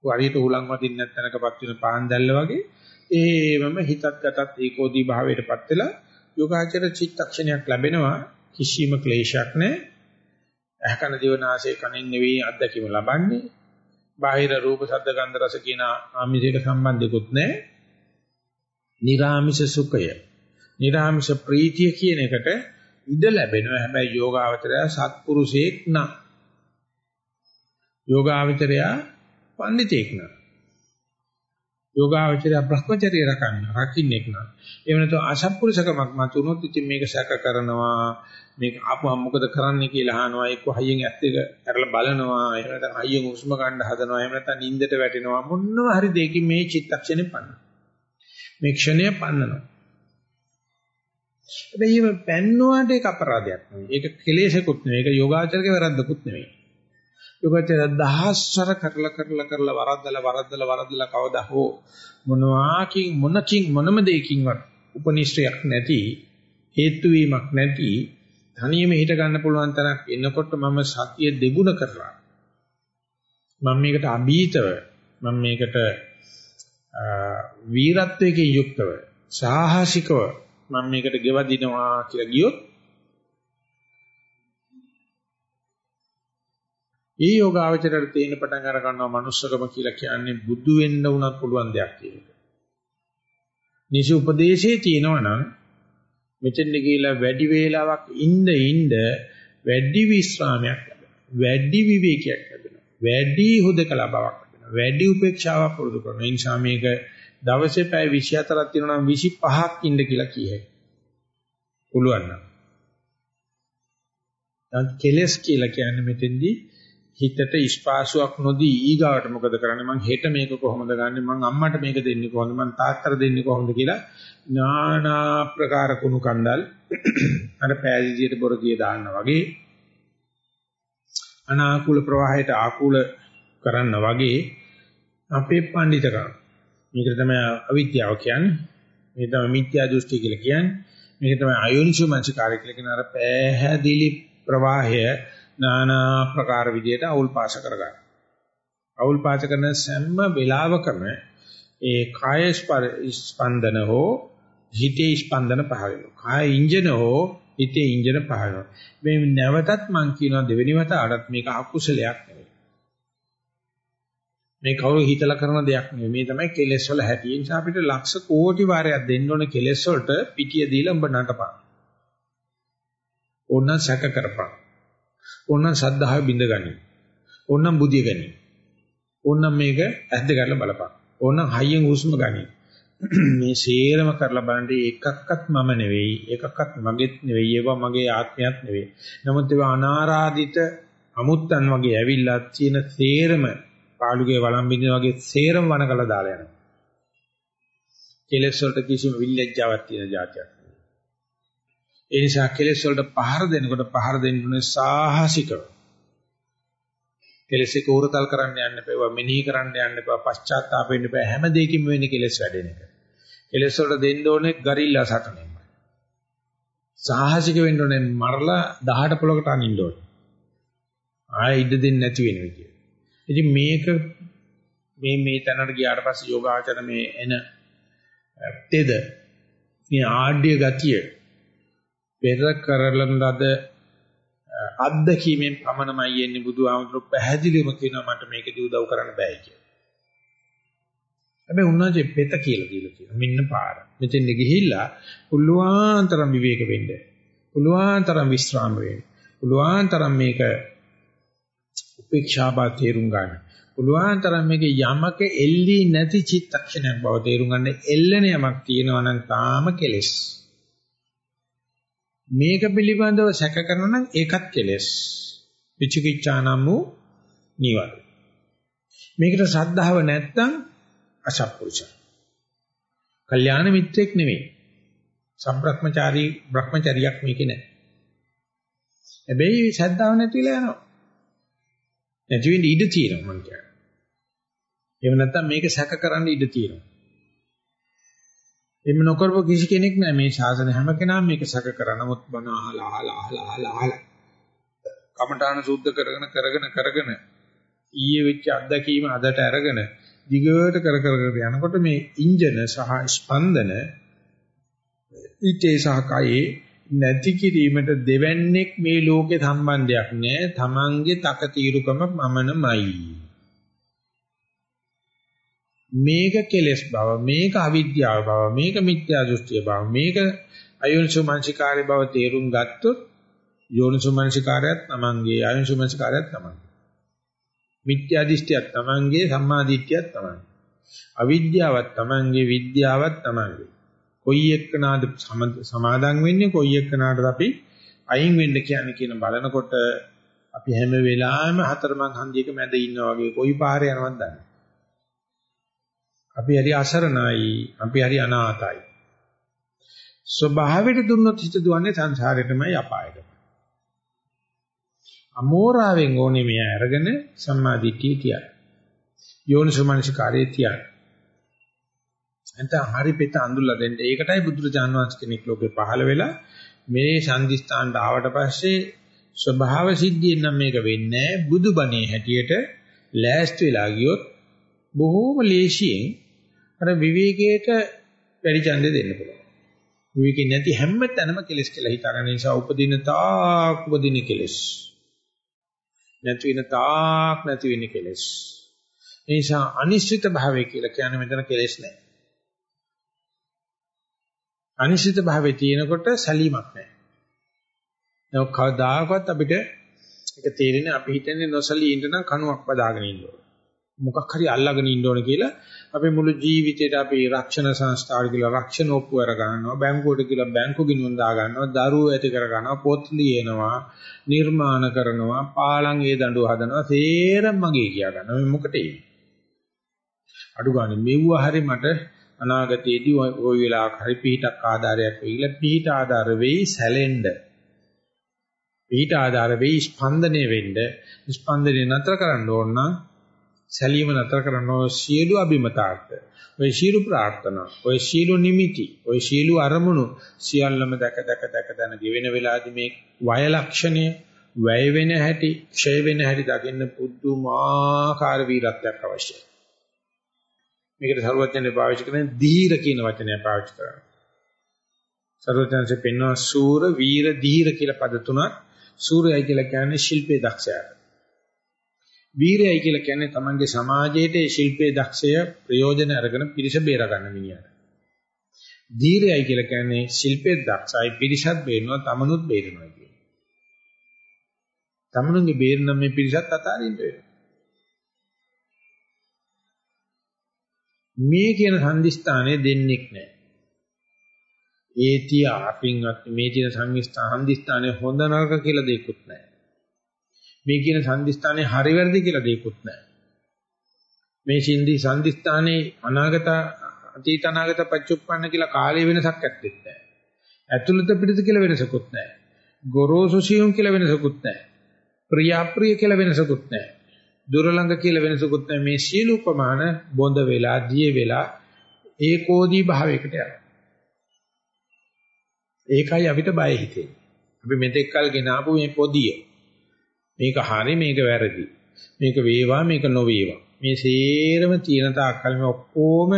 වරියට උලන් වදින්න නැත්නම්කපත් වෙන පාන් දැල්ල වගේ ඒවම හිතත් ගතත් ඒකෝදී භාවයටපත් වෙලා යෝගාචර චිත්තක්ෂණයක් ලැබෙනවා කිසිම ක්ලේශයක් නැහැ. ඇහකන දිවනාසය කනින් නෙවෙයි අත්දැකීම ලබන්නේ. බාහිර රූප ශබ්ද ගන්ධ රස කියන ආමිෂයක සම්බන්ධිකුත් නැහැ. නිරාමිෂ සුඛය. නිරාමිෂ ප්‍රීතිය කියන එකට ඉඩ ලැබෙනවා. හැබැයි යෝගාවචරය සත්පුරුෂයෙක් නම් යෝගාවචරය පඬිතෙක් නම් යෝගාවචරය භ්‍රමචර්ය රකන්න රකින්නෙක් නා. එහෙම නැත්නම් අසත්පුරුෂකමක් මතුනොත් ඉතින් මේක සැක කරනවා මේක ආපුවම මොකද කරන්න කියලා අහනවා එක්ක හයියෙන් ඇස් දෙක අරලා බලනවා එහෙම නැත්නම් හයියෙන් හුස්ම ගන්න හදනවා එහෙම නැත්නම් නිින්දට වැටෙනවා මොනවා හරි දෙයකින් මේ චිත්තක්ෂණය පන්න. මේ ක්ෂණය පන්නනවා. හැබැයි මේ පෑන්නුවාට ඒක අපරාධයක් නෙවෙයි. ඒක කෙලෙසකුත් නෙවෙයි. ඒක යෝගාචරකේ වැරද්දකුත් නෙවෙයි. යෝගචර දහස්වර කරලා කරලා කරලා වරද්දලා වරද්දලා වරද්දලා කවදා හෝ මොනවාකින් මොනකින් මොනම දෙයකින්වත් උපනිශ්‍රයක් නැති හේතු වීමක් නැති තනියම හිට ගන්න පුළුවන් තරක් එනකොට මම සතිය දෙගුණ කරලා මම මේකට අභීතව මම මේකට වීරත්වයකින් යුක්තව සාහසිකව මම මේකට ගෙවදිනවා කියලා ගියොත් ඒ යෝගාවචරයට තේින පටන් අර ගන්නවා manussකම කියලා කියන්නේ බුදු වෙන්න උනත් පුළුවන් දෙයක් කියන එක. නිසි උපදේශයේ තියෙනවා නම් මෙතෙන්ද ගිහිලා වැඩි වේලාවක් ඉඳ ඉඳ වැඩි විශ්‍රාමයක් ලැබෙනවා. වැඩි විවේකයක් ලැබෙනවා. වැඩි හුදකලා බවක් ලැබෙනවා. වැඩි උපේක්ෂාවක් පුරුදු කරනවා. ඒ නිසා මේක දවසේ පැය 24ක් තියෙනවා නම් 25ක් ඉන්න කියලා කියයි. පුළුවන් නම්. දැන් කෙලස් කියලා කියන්නේ මෙතෙන්දී හිතට ස්පාසුවක් නොදී ඊගාවට මොකද කරන්නේ? මං හෙට මේක කොහොමද ගන්නෙ? මං අම්මට මේක දෙන්නේ කොහොමද? මං තාත්තට දෙන්නේ කොහොමද කියලා නානා ප්‍රකාර කුණු කන්දල් අර පෑදීදියට බොරදිය දාන්නා වගේ අනාකූල ප්‍රවාහයට ආකූල කරන්න වගේ අපේ පඬිතකම්. මේක තමයි අවිද්‍යාව කියන්නේ. මේ තමයි මිත්‍යා දෘෂ්ටි කියලා කියන්නේ. මේක තමයි අයෝනිසෝ මනසිකාරය කියලා කියන අර පැහැදිලි ප්‍රවාහය নানা ප්‍රකාර විදියට අවුල් පාස කරගන්න. අවුල් පාස කරන සෑම වෙලාවකම ඒ කාය ස්පන්දන හෝ හිතේ ස්පන්දන පහ වෙනවා. කාය ඉන්ජන හෝ හිතේ ඉන්ජන පහ වෙනවා. මේ නැවතත් මම කියනවා දෙවෙනි වතාවටත් මේක අකුසලයක් නෙවෙයි. මේ කවුරු හිතලා කරන දෙයක් නෙවෙයි. මේ තමයි කෙලෙස් වල හැටි. ඒ නිසා අපිට ලක්ෂ කෝටි වාරයක් දෙන්න ඕන කෙලෙස් වලට පිටිය දීලා උඹ නටපන්. ඕන සැක කරපන්. ඕනනම් ශ්‍රද්ධාව බිඳගනි. ඕනනම් බුදිය ගනි. ඕනනම් මේක ඇද්ද කරලා බලපන්. ඕනනම් හයියෙන් හුස්ම ගනි. මේ සේරම කරලා බලන්න එකක්වත් මම නෙවෙයි එකක්වත් මගේත් නෙවෙයි ඒවා මගේ ආත්මයක් නෙවෙයි නමුත් ඒවා අනාරාධිත අමුත්තන් වගේ ඇවිල්ලා තියෙන සේරම පාළුගේ වළම්බින්න වගේ සේරම වණ කළා දාලා යනවා කෙලෙස් වලට කිසිම විල්ලැජ්ජාවක් තියෙන જાතියක් ඒ නිසා කෙලෙස් වලට පහර දෙනකොට පහර දෙන්න උනේ සාහසිකව. කෙලෙස් එක උරතල් කරන්න යන්න එපා, මෙනෙහි කරන්න යන්න එපා, පශ්චාත්තාප වෙන්න එපා. හැම දෙයකින්ම වෙන්නේ කෙලෙස් වැඩෙන එක. කෙලෙස් වලට දෙන්න ඕනේ ගරිල්ලා සටනෙන්. සාහසික වෙන්න ඕනේ මරලා 18 පොලකට අනින්න ඕනේ. ආයෙ ඉඩ දෙන්නේ නැති වෙන විදිය. ඉතින් මේක මේ මේ තැනට ගියාට පස්සේ යෝගාචර මේ එන තෙද මේ ආඩ්‍ය ගතිය පෙර කරලන ලද අත්දැකීමෙන් පමණමයි යන්නේ බුදුහාමුදුරුවෝ පැහැදිලිවම කියනවා මට මේකදී උදව් කරන්න බෑ කියලා. හැබැයි උන්වහන්සේ පෙත කියලා දීලා කියනවා මෙන්න පාර. මෙතෙන් ගිහිල්ලා පුළුවන් තරම් විවේක වෙන්න. පුළුවන් තරම් විශ්‍රාම වෙන්න. පුළුවන් තරම් මේක උපේක්ෂාබා තේරුම් ගන්න. පුළුවන් තරම් මේක යමක එල්ලී නැති චිත්තක්ෂණයක් බව තේරුම් ගන්න. එල්ලෙන යමක් තියෙනවා නම් තාම කෙලෙස්. මේක පිළිබඳව සැක කරනවා නම් ඒකත් කෙලෙස්. විචිකිච්ඡානම් වූ නිවන. මේකට ශ්‍රද්ධාව නැත්තම් අසත්පුරුෂ. කල්යාණ මිත්‍රෙක් නෙවෙයි. සම්බ්‍රහ්මචාරී බ්‍රහ්මචරියක් මේකේ නැහැ. හැබැයි ශ්‍රද්ධාව නැතිලා යනවා. නැති වෙන්න ඉඩ තියෙනවා මං කියන්නේ. එහෙම නැත්තම් මේක සැක කරන්න ඉඩ තියෙනවා. එimhe නොකරපු කිසි කෙනෙක් නැහැ මේ ශාසන හැම කෙනාම මේක සැක කරා. නමුත් බණ අහලා අහලා අහලා අහලා අහලා. කමඨාන සුද්ධ කරගෙන කරගෙන කරගෙන ඊයේ වෙච්ච අත්දැකීම අදට අරගෙන දිගට කර කර කර යනකොට මේ ඉන්ජන සහ ස්පන්දන ඊටේ සහ කයේ නැති කිරීමට දෙවන්නේක් මේ ලෝකේ සම්බන්ධයක් නෑ. තමන්ගේ තකතිරුකම මමනමයි මේක කෙලෙස් බව මේක අවිද්‍යාව බව මේක මිත්‍යා දෘෂ්ටිය බව මේක අයෝනිසෝ මනසිකාරය බව තේරුම් ගත්තොත් යෝනිසෝ මනසිකාරයත් තමන්ගේ අයෝනිසෝ මනසිකාරයත් තමන්ගේ. මිත්‍යා දෘෂ්ටියත් තමන්ගේ සම්මා දිට්ඨියත් තමන්ගේ. අවිද්‍යාවත් තමන්ගේ විද්‍යාවත් තමන්ගේ. කොයි එක්කනාද සමාදන් වෙන්නේ කොයි එක්කනාටද අපි අයින් වෙන්න කියන්නේ කියන බලනකොට අපි හැම වෙලාවෙම හතරමං හන්දියක මැද ඉන්නා වගේ කොයි පාරේ යනවද දන්නේ? අපි හරි අසරණයි, අපි හරි අනාතයි. ස්වභාවයට දුන්නොත් හිත දුවන්නේ සංසාරෙටමයි අපායට. අමෝරාවෙන් ඕනේ මෙය අරගෙන සම්මාදිටිය තියන්න. යෝනිසමනසිකාරයේ තියන්න. එතන හරි පිට අඳුල්ලා දෙන්න. ඒකටයි බුදුරජාණන් වහන්සේ කෙනෙක් ලෝකේ පහළ වෙලා මේ සංදිස්ථානට ආවට පස්සේ ස්වභාව සිද්ධියෙන් නම් මේක වෙන්නේ බුදුබණේ හැටියට ලෑස්ති වෙලා ගියොත් බොහෝම ලේසියෙන් අර විවේකයට වැඩි ඡන්දය දෙන්න පුළුවන්. විවේකේ නැති හැම තැනම කෙලස් කියලා හිතාගෙන නිසා උපදින තාක් උපදින කෙලස්. නැති වෙන තාක් නැති වෙන කෙලස්. ඒ නිසා අනිශ්චිත භාවය කියලා කියන්නේ මෙතන කෙලස් නැහැ. අනිශ්චිත භාවයේ තියෙනකොට සැලීමක් නැහැ. ඒක කවදාකවත් අපිට ඒක තේරෙන්නේ අපි හිතන්නේ නොසලී ඉන්න නම් කණුවක් බදාගෙන ඉන්න ඕන. මොකක් හරි අල්ලගෙන ඉන්න ඕන කියලා අපි මුළු ජීවිතේට අපි රක්ෂණ සංස්ථාවල කියලා රක්ෂණ ඔප්පු කර ගන්නවා බැංකුවට කියලා බැංකු ගිණුම් දා ගන්නවා දරුවෝ ඇති කර ගන්නවා පොත් ලියනවා නිර්මාණ කරනවා පාලං ඒ දඬුව හදනවා සේරම මගේ කියා ගන්නවා. මේ මොකටේ අඩු ගන්න. මෙව්ව හරි මට අනාගතයේදී ওই වෙලාවක හරි පිටක් ආධාරයක් වෙයිලා පිට ආධාර වෙයි සැලෙන්න. පිට ආධාර වෙයි ස්පන්දනය වෙන්න. ස්පන්දනය නතර කරන්න ඕන නම් සැලීම නතර කරන සියලු අභිමතාර්ථ ඔය සියලු ප්‍රාර්ථනා ඔය සියලු නිමිති ඔය සියලු අරමුණු සියල්ලම දැක දැක දැක දන ගෙවෙන වෙලාවේදී මේ වය ලක්ෂණය වැය වෙන හැටි ක්ෂය වෙන හැටි දකින්න පුදුමාකාර වීරත්වයක් අවශ්‍යයි. මේකට සරුවචනේ පාවිච්චි කරන්නේ ධීර කියන වචනය පාවිච්චි කරනවා. සරුවචනසේ පෙන්වන සූර වීර ධීර කියලා පද තුනක් සූරයයි කියලා කියන්නේ ශිල්පේ දක්ෂයාට. වීරයයි කියලා කියන්නේ තමන්ගේ සමාජයේට ඒ ශිල්පයේ දක්ෂය ප්‍රයෝජන අරගෙන පිරිස බේර ගන්න මිනිහට. ධීරයයි කියලා කියන්නේ ශිල්පයේ දක්ෂයි පිරිසත් බේරනවා තමනුත් බේරනවා කියන්නේ. තමනුගේ බේරන මේ පිරිසත් අතාරින්න වෙනවා. මේ කියන සංදිස්ථානයේ දෙන්නෙක් නැහැ. ඒතිය අපින්වත් මේ කියන සංවිස්ථාන සංදිස්ථානයේ හොඳ නරක කියලා දෙයක්වත් නැහැ. මේ කියන සංදිස්ථානේ හරි වැරදි කියලා දෙයක්වත් නැහැ. මේ සින්දි සංදිස්ථානේ අනාගත අතීත අනාගත පච්චුප්පන්න කියලා කාලේ වෙනසක් ඇත්තෙත් නැහැ. ඇතුළත පිටිත කියලා වෙනසකුත් නැහැ. ගොරෝසු සියුම් කියලා වෙනසකුත් නැහැ. ප්‍රියාප්‍රිය කියලා වෙනසකුත් නැහැ. දුරළඟ කියලා වෙනසකුත් නැහැ. මේ සියලු ප්‍රමාණ බොඳ වෙලා, දිය වෙලා ඒකෝදී භාවයකට යනවා. ඒකයි අපිට බය හිතෙන්නේ. අපි මෙතෙක් කල් ගෙනාවු මේ පොදිය මේක හරි මේක වැරදි. මේක වේවා මේක නොවේවා. මේ සේරම තියෙන තාක්කල් මේ ඔක්කොම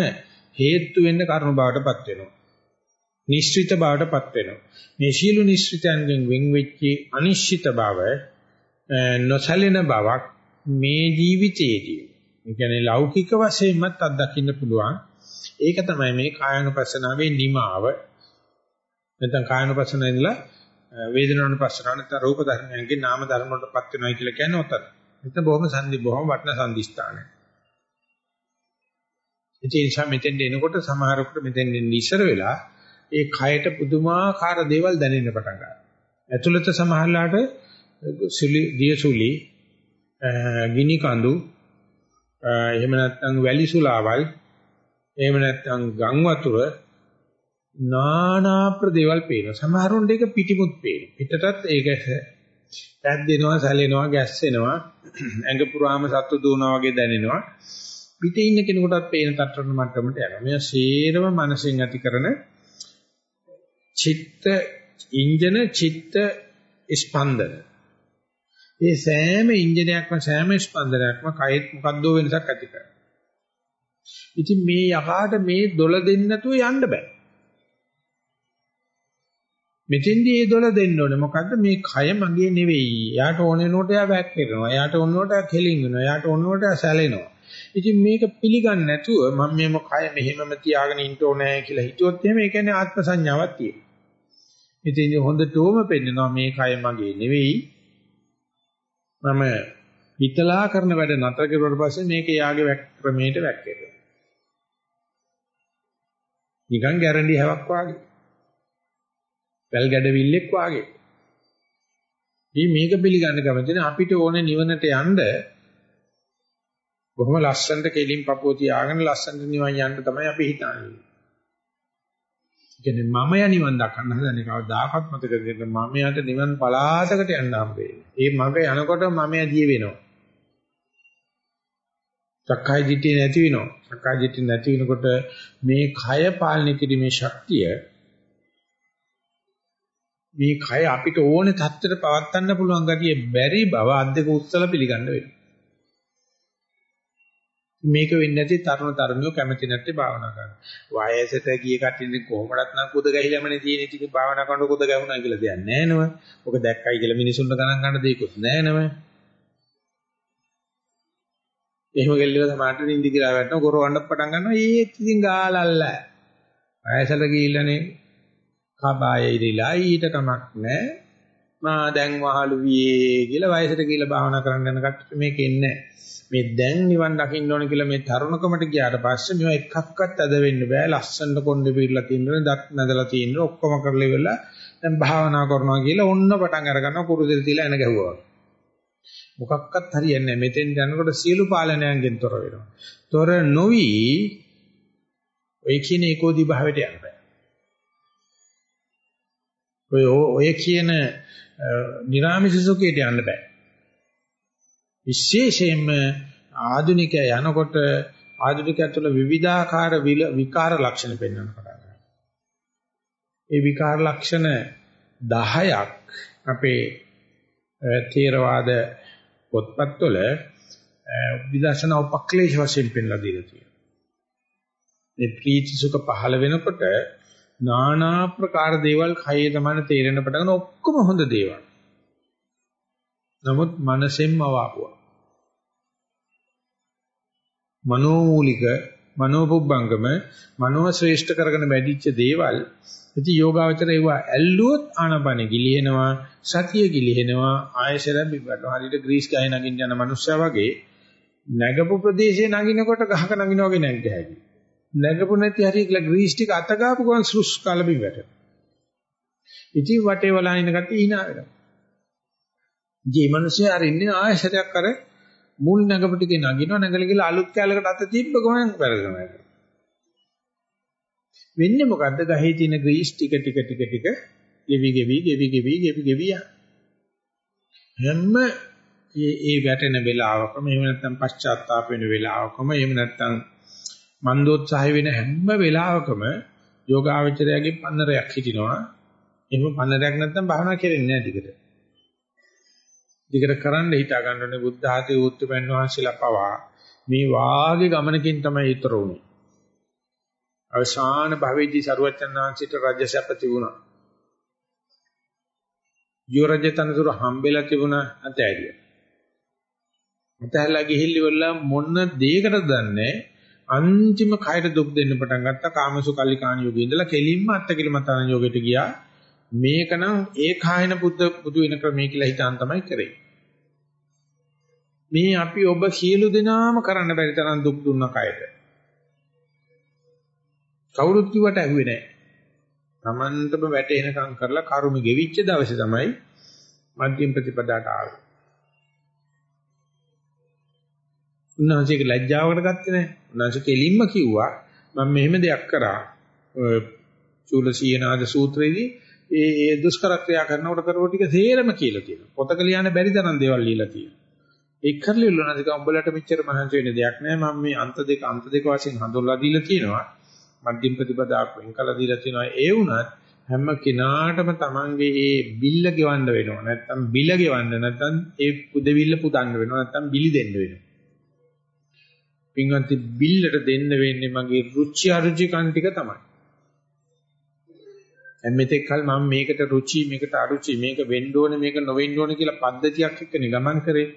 හේතු වෙන්න කරුණ බවටපත් වෙනවා. නිශ්චිත බවටපත් වෙනවා. මේ සීල නිශ්චිතයන්ගෙන් වෙන් වෙච්ච අනිශ්චිත බව නොසැලෙන බවක් මේ ජීවිතයේදී. ඒ කියන්නේ ලෞකික වශයෙන්මත් අත්දකින්න පුළුවන්. ඒක තමයි මේ කායනුපස්සනාවේ නිමාව. නැත්නම් කායනුපස්සනාවේ ඉඳලා වේදනානුපස්සන නැත්නම් රූප ධර්මයන්ගේ නාම ධර්ම වලටපත් වෙනවා කියලා කියන්නේ ඔතන. මෙතන බොහොම සංදි බොහොම වටන සංදිස්ථානයි. ඒ නිසා මෙතෙන් එනකොට සමහරකට මෙතෙන් ඉස්සර වෙලා ඒ කයට පුදුමාකාර දේවල් දැනෙන්න පටන් ගන්නවා. ඇතුළත සමහරලාට සුලි දියසුලි ගිනි කඳු එහෙම නැත්නම් වැලි සුලාවල් එහෙම නැත්නම් ගම් වතුර නානා ප්‍රදේවල් පේනවා. සමහරුන්ට ඒක පිටිමුත් පේනවා. පිටටත් ඒක පැද්දෙනවා, සැලෙනවා, ගැස්සෙනවා. ඇඟ පුරාම සත්තු දුවනවා වගේ දැනෙනවා. පිටේ ඉන්න කෙනෙකුටත් පේන තත්ත්වන මට්ටමට යනවා. මේ සේරම මනසෙන් ඇති කරන චිත්ත ඉන්ජන චිත්ත ස්පන්දන. මේ සෑම ඉන්ජනයක්ම සෑම ස්පන්දනයක්ම කයෙත් මොකද්ද වෙනසක් ඇති කරනවා. ඉතින් මේ යකාට මේ දොළ දෙන්න නැතුව යන්න බෑ. මෙතෙන්දී ඒ දොල දෙන්න ඕනේ. මොකද්ද මේ කය මගේ නෙවෙයි. යාට ඕනේ නෝට යා වැක්කිරනවා. යාට ඕන නෝට කෙලින් වෙනවා. යාට ඕන නෝට සැලෙනවා. ඉතින් මේක පිළිගන්නේ නැතුව මම මේම කය මෙහෙමම තියාගෙන ඉන්න ඕනේ කියලා හිතුවොත් එහෙම ඒ කියන්නේ ආත්ම සංඥාවක් තියෙනවා. ඉතින් හොඳටම පෙන්නනවා මේ කය මගේ නෙවෙයි. මම හිතලා කරන වැඩ නතර කරුවාට පස්සේ මේක යාගේ වැක් ක්‍රමයට වැක්කේනවා. නිකන් ගැරන්ටි හැවක් වාගේ. වැල් ගැඩවිල්ලෙක් වාගේ. මේ මේක පිළිගන්න කැමති අපිට ඕනේ නිවනට යන්න බොහොම ලස්සනට කෙලින් පපුව තියාගෙන ලස්සනට නිවන් යන්න තමයි අපි හිතන්නේ. කියන්නේ මම ය නිවන් දක්වන්න හදන්නේ කවදාකවත් මතක තියාගන්න මම යට නිවන් පලාතකට යන්න හම්බෙන්නේ. ඒ මග යනකොට මම ය දිය වෙනවා. සක්කාය දිට්ඨිය නැති වෙනවා. සක්කාය දිට්ඨිය නැති වෙනකොට මේ කය පාලනය කිරීමේ ශක්තිය මේ කය අපිට ඕනේ தත්තර පවත්වන්න පුළුවන් ගතිය බැරි බව අද්දක උත්සල පිළිගන්න වෙනවා. මේක වෙන්නේ නැති තරුණ තරුණියෝ කැමති නැත්තේ භාවනා කරන්න. වයසට ගිය කටින් කොහොමඩත් නම් කුද ගැහිලාමනේ තියෙන ඉතින් භාවනා කරනකොට කුද ගැහුණා කියලා දෙයක් නැහැ නම. ඔක දැක්කයි කියලා මිනිසුන්ට ගණන් ගන්න දෙයක්වත් නැහැ නම. එහෙම ගෙල්ලලා සමාහට නිදි කියලා වැටෙනවා ගොරවන්න පටන් ගන්නවා ඒත් ඉතින් ගාලල්ල. වයසට ගිහිල්ලානේ කබාය ඉරිලා ඊට කමක් නැහැ. මා දැන් වහලු වියේ කියලා වයසට කියලා භාවනා කරන්න යන කට්ටිය මේක එන්නේ මේ දැන් නිවන් දකින්න ඕන කියලා මේ තරුණකමට ගියාට පස්සේ මේවා එකක්වත් අද වෙන්න බෑ. ලස්සනට කොණ්ඩේ පිරලා තියෙනවා දත් නැදලා තියෙනවා ඔක්කොම කරලා ඉවරලා දැන් භාවනා කරනවා කියලා ඔන්න පටන් අර ගන්නවා කුරුදෙල තියලා එන ගැහුවා. මොකක්වත් හරියන්නේ නැහැ. මෙතෙන් යනකොට සියලු පාලනයන්ගෙන් තොර වෙනවා. තොර නොවි ඔය කියන ඒකෝදි භාවයට යන්න බෑ. ඔය ඔය කියන නිරාමිස සුඛයට යන්න බෑ. විශේෂයෙන්ම ආධුනිකය යනකොට ආධුනිකය තුළ විවිධාකාර විකාර ලක්ෂණ පෙන්වන්න පටන් ගන්නවා. ඒ විකාර ලක්ෂණ 10ක් අපේ තේරවාද පොත්පත්වල විදර්ශනා උපක්ලේශ වශයෙන් පෙන්ලා දීලා තියෙනවා. මේ ප්‍රීති සුඛ පහළ වෙනකොට নানা ප්‍රකාර දේවල් කයේ තමයි තේරෙන්න පටන් ඔක්කොම හොඳ දේවල්. නමුත් මනසෙන්ම වාපුවා. මනෝමූලික මනෝපුබ්බංගම මනෝ ශ්‍රේෂ්ඨ කරගෙන වැඩිච්ච දේවල් ඉතින් යෝගාවචර ඒවා ඇල්ලුවොත් ආනපන ගිලිහෙනවා සතිය ගිලිහෙනවා ආයශර බිබට හරියට ග්‍රීස් ගහේ නගින්න යන මනුස්සයා වගේ නැගපු ප්‍රදේශේ නගිනකොට ගහක නගිනා වගේ නැග්ග හැකියි නැගපු නැති හරි කියලා ග්‍රීස් ටික අත ගාපු ගමන් සුස් කාලා බිව්වට. ඉතින් වටේ වලා ඉන්න කට්ටිය hina වෙනවා. ජී මිනිස්සු අරින්නේ ආයශරයක් කර මුල් නැගපු ටිකේ නගිනවා නැගලා කියලා අලුත් කැලකට අත තිබ්බ ගමන් පෙරගෙන යනවා. වෙන්නේ මොකද්ද ගහේ තියෙන ග්‍රීස් ටික ටික ටික ටික ගෙවි ගෙවි ගෙවි ගෙවි ගෙවි ගෙවි හැම ඒ ඒ වැටෙන වෙලාවකම එහෙම නැත්නම් පශ්චාත්තාප වෙන වෙලාවකම එහෙම නැත්නම් මන්දෝත්සාහය වෙන හැම වෙලාවකම යෝගාවචරයාගේ පන්නරයක් හිටිනවා. එහෙම පන්නරයක් නැත්නම් භාවනා කෙරෙන්නේ නැහැ දිගට. දිගට කරන්න හිතා ගන්නනේ බුද්ධ ආදී උත්තරපන් වහන්සේලා පවා මේ වාගේ ගමනකින් තමයි ඊතර උනේ. අවසාන භවෙදී සරුවච්චන් වහන්සේට රාජ්‍යසප්ප තිබුණා. යෝරජ තනතුරු හම්බෙලා තිබුණා අතෑරියා. අතහැරලා ගිහිල්ලි වල මොන දෙයකටද දන්නේ අන්තිම කයට දුක් දෙන්න පටන් ගත්තා කාමසුකල්ලිකාණ යෝගයේ ඉඳලා කෙලින්ම අත්තකිලමතාන යෝගයට ගියා. මේකනම් ඒකායන බුද්ධ බුදු වෙන ක්‍රමයේ කියලා හිතාන් තමයි කරේ. මේ අපි ඔබ සියලු දෙනාම කරන්න බැරි තරම් දුක් දුන්න කයට. කවුරුත් කිව්වට ඇහුවේ නැහැ Tamanටම වැටෙනකම් කරලා කරුම ගෙවිච්ච දවසේ තමයි මධ්‍යම ප්‍රතිපදාට ආවේ. උන්වහන්සේක ලැජ්ජාවකට ගත්තේ නැහැ. උන්වහන්සේ කෙලින්ම කිව්වා මම මෙහෙම දෙයක් කරා. චූලසීනාද සූත්‍රයේදී ඒ ඒ දුෂ්කර ක්‍රියා කරනකොට කරව ටික තේරම කියලා තියෙනවා. පොතක ලියන්න බැරි තරම් දේවල් ලියලා තියෙනවා. ඒක කරලි උල්ලනදික උඹලට මෙච්චර මහන්සි වෙන දෙයක් නෑ. මම මේ අන්ත දෙක අන්ත දෙක වශයෙන් හඳුල්ලා දීලා තියෙනවා. මධ්‍යම ප්‍රතිපදාක් වෙන් කළා දීලා තියෙනවා. ඒ වුණත් හැම කෙනාටම Tamange ඒ බිල්ල ගෙවන්න වෙනවා. නැත්තම් බිල ගෙවන්න නැත්තම් ඒ පුදවිල්ල පුදන්න වෙනවා. නැත්තම් බිලි දෙන්න වෙනවා. පින්වන්ති බිල්ලට දෙන්න වෙන්නේ මගේ රුචි අරුචි කන් ටික තමයි. දැන් මෙතෙක් කල මම මේකට රුචි මේකට අරුචි මේක වෙන්න ඕනේ මේක නොවෙන්න ඕනේ කියලා පද්ධතියක් එක්කනේ ගමන් කරේ.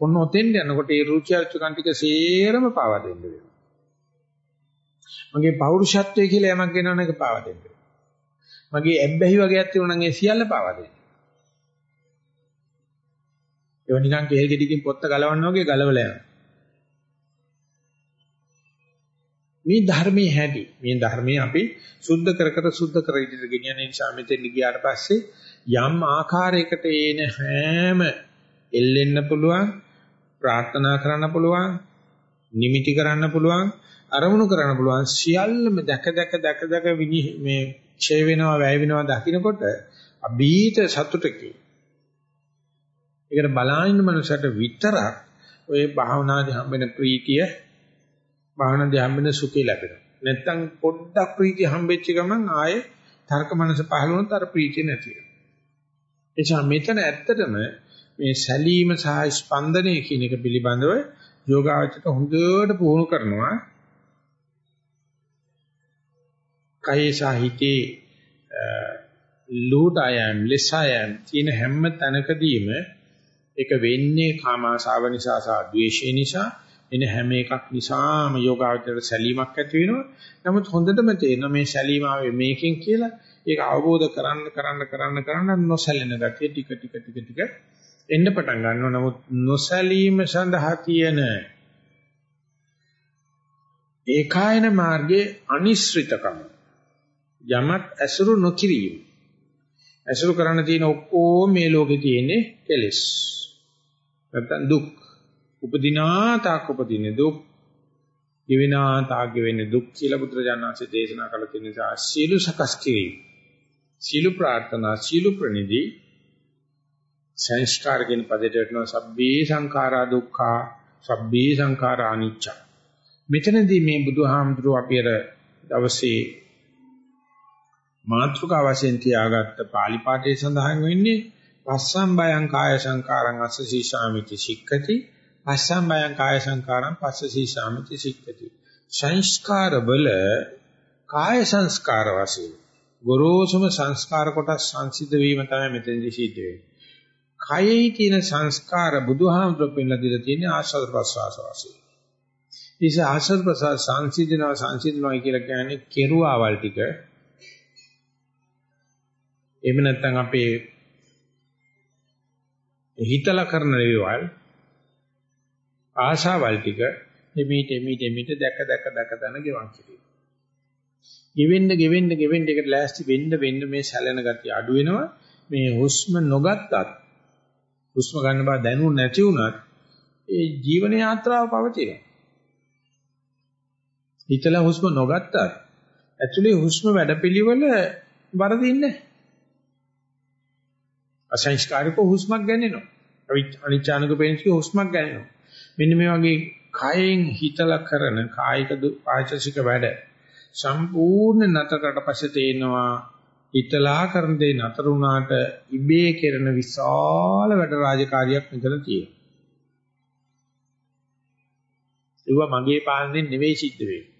ඔන්න ඔතෙන් යනකොට ඒ රුචි අරුචි කන් ටික සේරම පාවා දෙන්න වෙනවා. මගේ පෞරුෂත්වය කියලා යමක් වෙනවන එක පාවා දෙන්න වෙනවා. මගේ ඇබ්බැහි වගේක් තියෙනවා නම් ඒ සියල්ල පාවා දෙන්න. ඒව නිකන් කෙහෙල් ගෙඩියකින් පොත්ත ගලවන්න වගේ ගලවලා යනවා. මේ ධර්මයේ හැටි. මේ ධර්මයේ අපි සුද්ධ කර කර සුද්ධ කර ඉදිරියට ගෙනියන නිසා මෙතෙන් ගියාට පස්සේ යම් ආකාරයකට ඒන හැම එල්ලෙන්න පුළුවන් ප්‍රාර්ථනා කරන්න පුළුවන් නිමිටි කරන්න පුළුවන් අරමුණු කරන්න පුළුවන් සියල්ලම දැක දැක දැක දැක මේ ඡය වෙනවා වැය වෙනවා දකින්නකොට අභීත සතුටකේ. ඒකට බලාගෙන මනසට විතරක් ඔය භාවනාදී හම්බෙන ප්‍රීතිය භාවනාදී හම්බෙන සුඛය ලැබෙනවා. නැත්තම් පොඩ්ඩක් ප්‍රීතිය හම්බෙච්ච ගමන් ආයේ තර්ක මනස පහළ වුණොත් අර ප්‍රීතිය නැති වෙනවා. එනිසා මෙතන ඇත්තටම මේ සැලීම සහ ස්පන්දනය කියන එක පිළිබඳව යෝගාවචක හොඳට පුහුණු කරනවා. කයේ සාහිතේ ලෝඩයම් ලෙසයම් කියන හැම තැනකදීම ඒක වෙන්නේ කාමාශාව නිසා සහ ද්වේෂය නිසා එන හැම එකක් නිසාම යෝගාවචර සැලීමක් ඇති වෙනවා. නමුත් හොඳටම තේරෙනවා මේ සැලීම ආවේ මේකෙන් කියලා ඒක අවබෝධ කරන්න කරන්න කරන්න කරන්න නොසැලෙන ගතිය ටික ටික ටික ටික එන්න පටන් ගන්නවා. නමුත් නොසැලීම සඳහා තියෙන ඒකායන මාර්ගයේ අනිශ්චිතකම යමක් ඇසුරු නොකිරීම. ඇසුරු කරන්න තියෙන ඔක්කොම මේ ලෝකේ තියෙන්නේ කෙලෙස්. නැත්තම් දුක්. උපදිනා තාක් උපදින දුක්. ගෙවෙනා තාක් ගෙවෙන දුක් කියලා බුදුරජාණන්සේ දේශනා කළ තියෙන නිසා සීල සකස් කිරීම. සීල ප්‍රාර්ථනා සීල ප්‍රනිධි සංස්කාර කියන පදයට වටනවා සබ්බේ සංඛාරා දුක්ඛා සබ්බේ සංඛාරා අනිච්ච. මෙතනදී මේ බුදුහාමුදුරුව අපි අර දවසේ මාත්‍රිකා වශයෙන් තියාගත්ත පාලි පාඨයේ සඳහන් වෙන්නේ පස්සම් බයං කාය සංකාරං අස්ස සීසාමිති සික්කති පස්සම් බයං කාය සංකාරං පස්ස සීසාමිති සික්කති සංස්කාර බල කාය සංස්කාර වශයෙන් ගොරෝසුම සංස්කාර කොටස් සංසිද්ධ වීම තමයි මෙතනදී සිද්ධ වෙන්නේ. කයෙහි තියෙන සංස්කාර බුදුහාමුදුරුවෝ පෙන්ලා දීලා තියෙන්නේ ආශ්‍රද ප්‍රසවාස වශයෙන්. ඉතින් ආශ්‍රද ප්‍රසවාස සංසිද්ධනවා සංසිද්ධනවා කියලා කියන්නේ කෙරුවාවල් ටික එහෙම නැත්නම් අපේ හිතලා කරන දේවල් ආශාවල් ටික එමෙිට එමෙිට එමෙිට දැක දැක දැක දන ගෙවන් කිරීම. ගෙවෙන්න ගෙවෙන්න ගෙවෙන්න එකට ලෑස්ති වෙන්න වෙන්න මේ සැලෙන ගතිය අඩු වෙනවා. මේ හුස්ම නොගත්තත් හුස්ම ගන්න බව දැනුනේ නැති වුණත් ඒ ජීවන යාත්‍රාව පවතිනවා. හිතලා හුස්ම නොගත්තත් ඇක්චුලි හුස්ම වැඩපිළිවෙල වරදින්නේ නැහැ. අසංස්කාරික හුස්මක් ගන්නෙනවා. අනිච්චානුක පේනසික හුස්මක් ගන්නෙනවා. මෙන්න මේ වගේ කයෙන් හිතලා කරන කායික පාචසික වැඩ සම්පූර්ණ නතරකට පස්සේ තේනවා හිතලා කරන දේ නතර වුණාට ඉබේ කෙරෙන විශාල වැඩ රාජකාරියක් මෙතන තියෙනවා. ඒවා මගේ පාලනයෙන් නෙවෙයි සිද්ධ වෙන්නේ.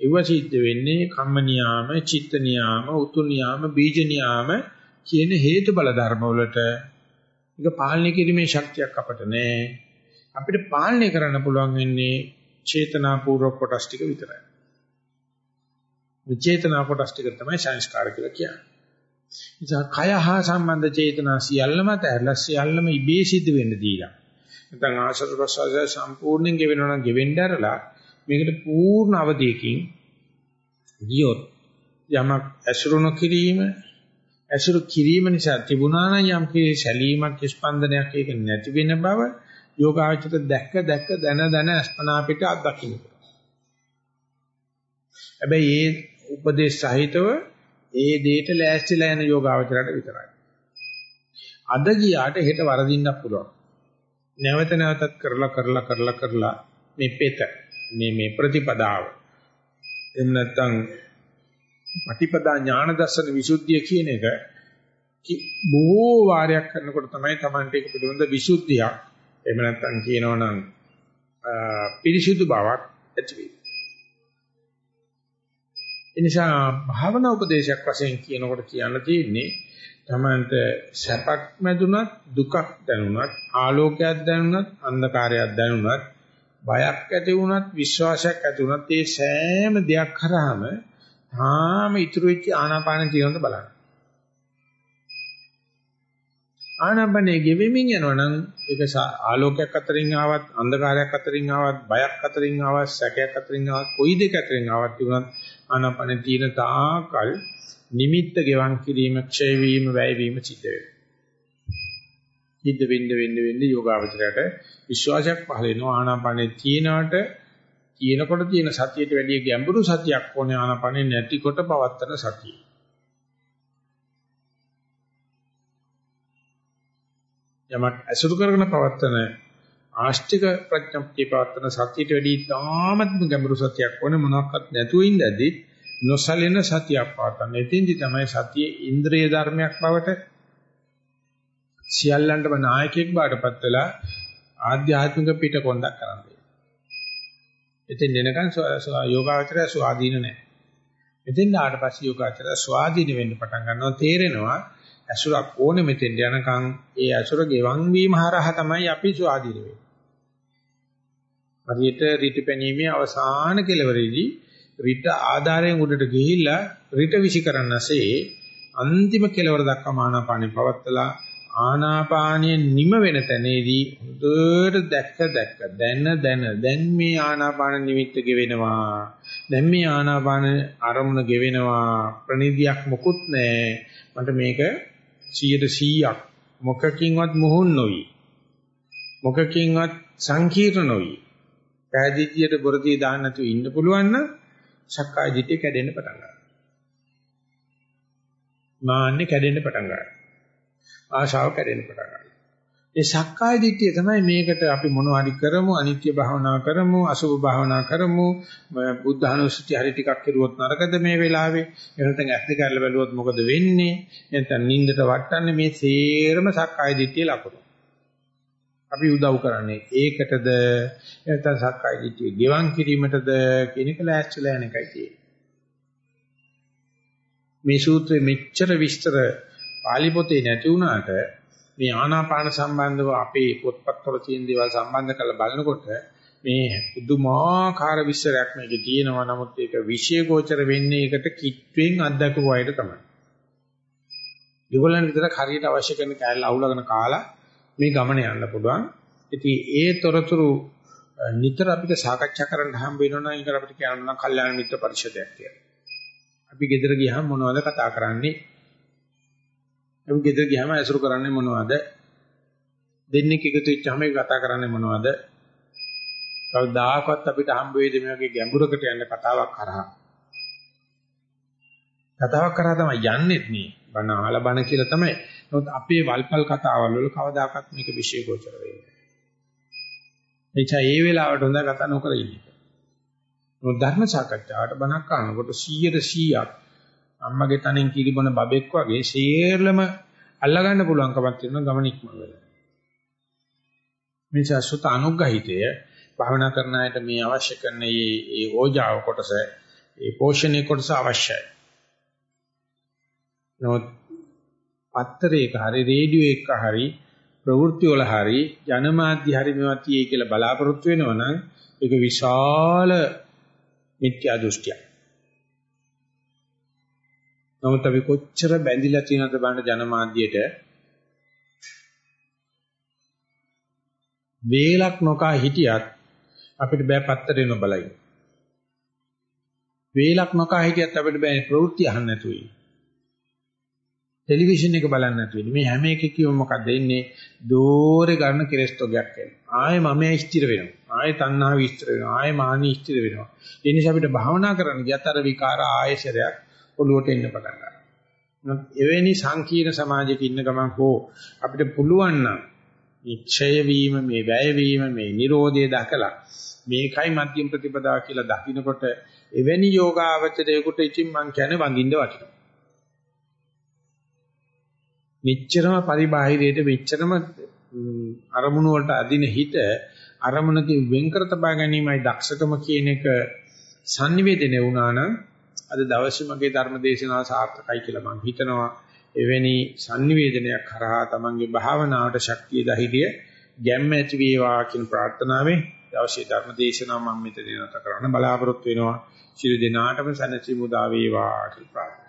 ඒවා සිද්ධ වෙන්නේ කම්ම නියාම, චිත්ත නියාම, උතු නියාම, බීජ නියාම කියන හේතු බල ධර්ම වලට ඒක පාලනය කිරීමේ ශක්තියක් අපට නැහැ. අපිට පාලනය කරන්න පුළුවන් වෙන්නේ චේතනාපූර්වක කොටස් ටික විතරයි. විචේතනා කොටස් ටික තමයි සංස්කාර කියලා කියන්නේ. නිසා කය හා සම්බන්ධ චේතනා සියල්ලම තැරලා සියල්ලම ඉබේ සිද්ධ වෙන්න දීලා. නැත්නම් ආශ්‍රද ප්‍රසවාසය සම්පූර්ණයෙන් ගෙවෙනවා නම් ගෙවෙන්න ඇරලා මේකට පූර්ණ අවධියකින් ගියොත් යමක් ඇසුරු නොකිරීම ඇසුරු කිරීම නිසා තිබුණා නම් යම් කිසි සැලීමක් ස්පන්දනයක් ඒක නැති වෙන බව යෝගාචර දැක්ක දැක්ක දන දන අස්පනා පිට අත්දකින්න. හැබැයි ඒ උපදේශ සහිතව ඒ දෙයට ලෑස්තිලා යන යෝගාචරයට විතරයි. අද ගියාට හෙට වරදින්නත් පුළුවන්. නැවත නැවතත් කරලා කරලා කරලා කරලා මේ පෙත මේ මේ ප්‍රතිපදාව එන්න නැත්නම් පටිපදා ඥාන දර්ශන විසුද්ධිය කියන එක බොහෝ වාරයක් කරනකොට තමයි Tamante එක පිළිබඳ විසුද්ධියක් එහෙම නැත්නම් කියනවනම් පිරිසුදු බවක් ඇති වෙන්නේ. ඒ නිසා භාවනා උපදේශයක් වශයෙන් කියනකොට කියන්න තියෙන්නේ Tamante සැපක් මැදුනත් දුකක් දැනුණත් ආලෝකයක් දැනුණත් අන්ධකාරයක් දැනුණත් බයක් ඇති වුණත් විශ්වාසයක් ඇති වුණත් ඒ සෑම දෙයක් කරාම තාම ඉතුරු වෙච්ච ආනාපාන තියෙනවද බලන්න. ආනාපානේ ගෙවෙමින් යනවනම් ඒක ආලෝකයක් අතරින් ආවත් අන්ධකාරයක් අතරින් ආවත් බයක් අතරින් ආවත් සැකයක් අතරින් ආවත් කොයි දෙක අතරින් ආවත් තිබුණත් ආනාපානේ තියෙන තාකල් නිමිත්ත ගෙවන් කිරීම ක්ෂය වීම වැය වීම සිද්ධ වෙනවා. හිත වෙන්න වෙන්න වෙන්න යෝගාවචරයට විශ්වාසයක් පහල වෙනවා ආනාපානේ තියෙනවට කියනකොට තියෙන සතියට වැඩිය ගැඹුරු සතියක් ඕනේ ආනපනේ නැතිකොට පවත්තන සතිය. යමක් අසුරු කරගෙන පවත්තන ආස්තික ප්‍රඥප්තිය පවත්තන සතියට වැඩිය තාමත්ම ගැඹුරු සතියක් ඕනේ මොනක්වත් නැතුව ඉඳදී නොසලෙන සතියක් පවත්තන. එතින්දි තමයි සතියේ ඉන්ද්‍රිය ධර්මයක් බවට සියල්ලන්ටම නායකයෙක් බාටපත් වෙලා ආධ්‍යාත්මික පිටකොන්දක් කරන්නේ. එතෙන් එනකන් යෝගාචරය ස්වාධීන නැහැ. මෙතෙන් ආවට පස්සේ යෝගාචරය ස්වාධීන වෙන්න පටන් ගන්නවා තේරෙනවා අසුරක් ඕනේ මෙතෙන් යනකම් ඒ අසුර ගෙවන් වීම හරහා තමයි අපි ස්වාධීන වෙන්නේ. හරියට රිටපැනීමේ අවසාන කෙලවරේදී රිට ආධාරයෙන් උඩට ගිහිල්ලා රිට විසි කරන්නසේ අන්තිම කෙලවර දක්වා ආනාපානෙ පවත්තලා ආනාපානිය නිම වෙන තැනේදී හොඳට දැක්ක දැක්ක දැන දැන දැන් මේ ආනාපාන නිමිත්ත ගෙවෙනවා. දැන් මේ ආනාපාන අරමුණ ගෙවෙනවා. ප්‍රනිධියක් මොකුත් නැහැ. මට මේක 100%ක් මොකකින්වත් මොහොන් නොවි. මොකකින්වත් සංකීර්ණ නොවි. පෑදීතියට බොරදී දාන්න නැතුව ඉන්න පුළුවන් නම් සක්කාය දිට්ඨිය කැඩෙන්න පටන් ගන්නවා. මාන්නේ කැඩෙන්න පටන් ගන්නවා. ආශාව කැඩෙන්න පටන් ගන්නවා. ඒ සක්කාය දිට්ඨිය තමයි මේකට අපි මොනවා හරි කරමු අනිත්‍ය භාවනා කරමු අසුභ භාවනා කරමු බුද්ධ අනුස්සති හරි ටිකක් කෙරුවොත් නරකද මේ වෙලාවේ? එහෙනම් ඇස් දෙක අරලා බැලුවොත් මොකද වෙන්නේ? නැත්නම් නින්දට වටන්නේ මේ සේරම සක්කාය දිට්ඨිය ලකුණු. අපි උදව් කරන්නේ ඒකටද? නැත්නම් සක්කාය දිට්ඨිය ගෙවන් කිරීමටද කියන එක ලෑස්තිලා යන එකයි තියෙන්නේ. මේ සූත්‍රයේ මෙච්චර විස්තර පාලි පොතේ නැති වුණාට මේ ආනාපාන සම්බන්ධව අපේ පොත්පත්වල තියෙන දේවල් සම්බන්ධ කරලා බලනකොට මේ පුදුමාකාර විස්තරයක් මේකේ තියෙනවා නමුත් ඒක විශේෂෝචර වෙන්නේ ඒකට කිට්ටුවෙන් අත්දකපු අයට තමයි. ඒගොල්ලන් විතරක් හරියට අවශ්‍ය කරන කැලල අවුලගෙන කාලා මේ ගමන යන්න පුළුවන්. ඉතින් ඒ තොරතුරු නිතර අපිට සාකච්ඡා කරන්න හම්බ වෙනවා නම් ඒක අපිට කියන්න නම් කල්යාණ මිත්‍ර පරිषදයක් කියලා. අපි ගෙදර ගියහම මොනවද කතා කරන්නේ? අපි ගෙදර ගියාම ඇසුරු කරන්නේ මොනවද? දෙන්නෙක් එකතු වෙච්චාම ඒක කතා කරන්නේ මොනවද? කවදාකවත් අපිට හම්බ වෙයිද මේ වගේ ගැඹුරකට යන කතාවක් කරා. කතාවක් කරා තමයි යන්නේත් නේ. බණ අහලා බණ කියලා තමයි. නමුත් අපේ වල්පල් කතාවල් වල කවදාකවත් මේක විශේෂ ගෝචර වෙන්නේ නැහැ. එචා ඒ වෙලාවට හොඳ කතා නොකර ඉන්නේ. මොකද ධර්ම සාකච්ඡාවට බණක් කරනකොට 100ට 100ක් අම්මගේ තනෙන් කිරිබොන බබෙක් වගේ සේරලම අල්ලා ගන්න පුළුවන්කමක් තියෙනවා ගමන ඉක්මන වෙලා. මේ සසුත අනුග්‍රහිතය භාවනා කරන අයට මේ අවශ්‍ය කරන මේ ඒ ඕජාව කොටස ඒ පෝෂණයේ කොටස අවශ්‍යයි. නමුත් පත්තරයක හරි රේඩියෝ එක හරි ප්‍රවෘත්ති වල හරි ජනමාධ්‍ය හරි මේවා තියේ කියලා බලාපොරොත්තු වෙනවා නම් ඒක විශාල මිත්‍යා දෘෂ්ටියක්. නමුත් අපි කොච්චර බැඳිලා තියෙනවද බලන්න ජනමාධ්‍යයට වේලක් නොකා හිටියත් අපිට බෑ පත්තරේ නොබලයි. වේලක් නොකා හිටියත් අපිට බෑ ප්‍රවෘත්ති අහන්න නැතුව ඉන්න. ටෙලිවිෂන් එක බලන්න නැතුව ඉන්න. මේ හැම එකකම මොකද වෙන්නේ? දෝරේ ගන්න කෙලස්ටෝගයක් එනවා. ආයේ මම ස්ථිර වෙනවා. ආයේ තණ්හාව ස්ථිර වෙනවා. ආයේ මානි ස්ථිර වෙනවා. ඒ නිසා අපිට භාවනා කරන්න ගියත් අර විකාර ආයශරයක් ඔළුවට එන්න පටන් ගන්නවා. එවැනි සංකීර්ණ සමාජයක ඉන්න ගමන් හෝ අපිට පුළුවන් නම් මේ ක්ෂය වීම, මේ වැය වීම, මේ Nirodhe දකලා මේකයි මධ්‍යම ප්‍රතිපදාව කියලා දකින්නකොට එවැනි යෝගාවචරයකට ඉතින් මං කියන්නේ වඳින්න වටිනවා. මෙච්චරම පරිබාහිරයට මෙච්චරම අරමුණු වලට අදින හිත අරමුණකින් වෙන් කර තබා ගැනීමයි දක්ෂකම කියන එක sannivedana වුණා නම් අද දවසේ මගේ ධර්ම දේශනාව සාර්ථකයි කියලා මම හිතනවා. එවැනි sannivedanayak කරහා තමන්ගේ භාවනාවට ශක්තිය ධෛර්යය ගැම්ම ඇති වේවා කියන ප්‍රාර්ථනාවෙන් දවසේ ධර්ම දේශනාව මම මෙතන නතර කරන්න බලාපොරොත්තු වෙනවා. ශිරු දිනාටම සනසි මුදා වේවා කියලා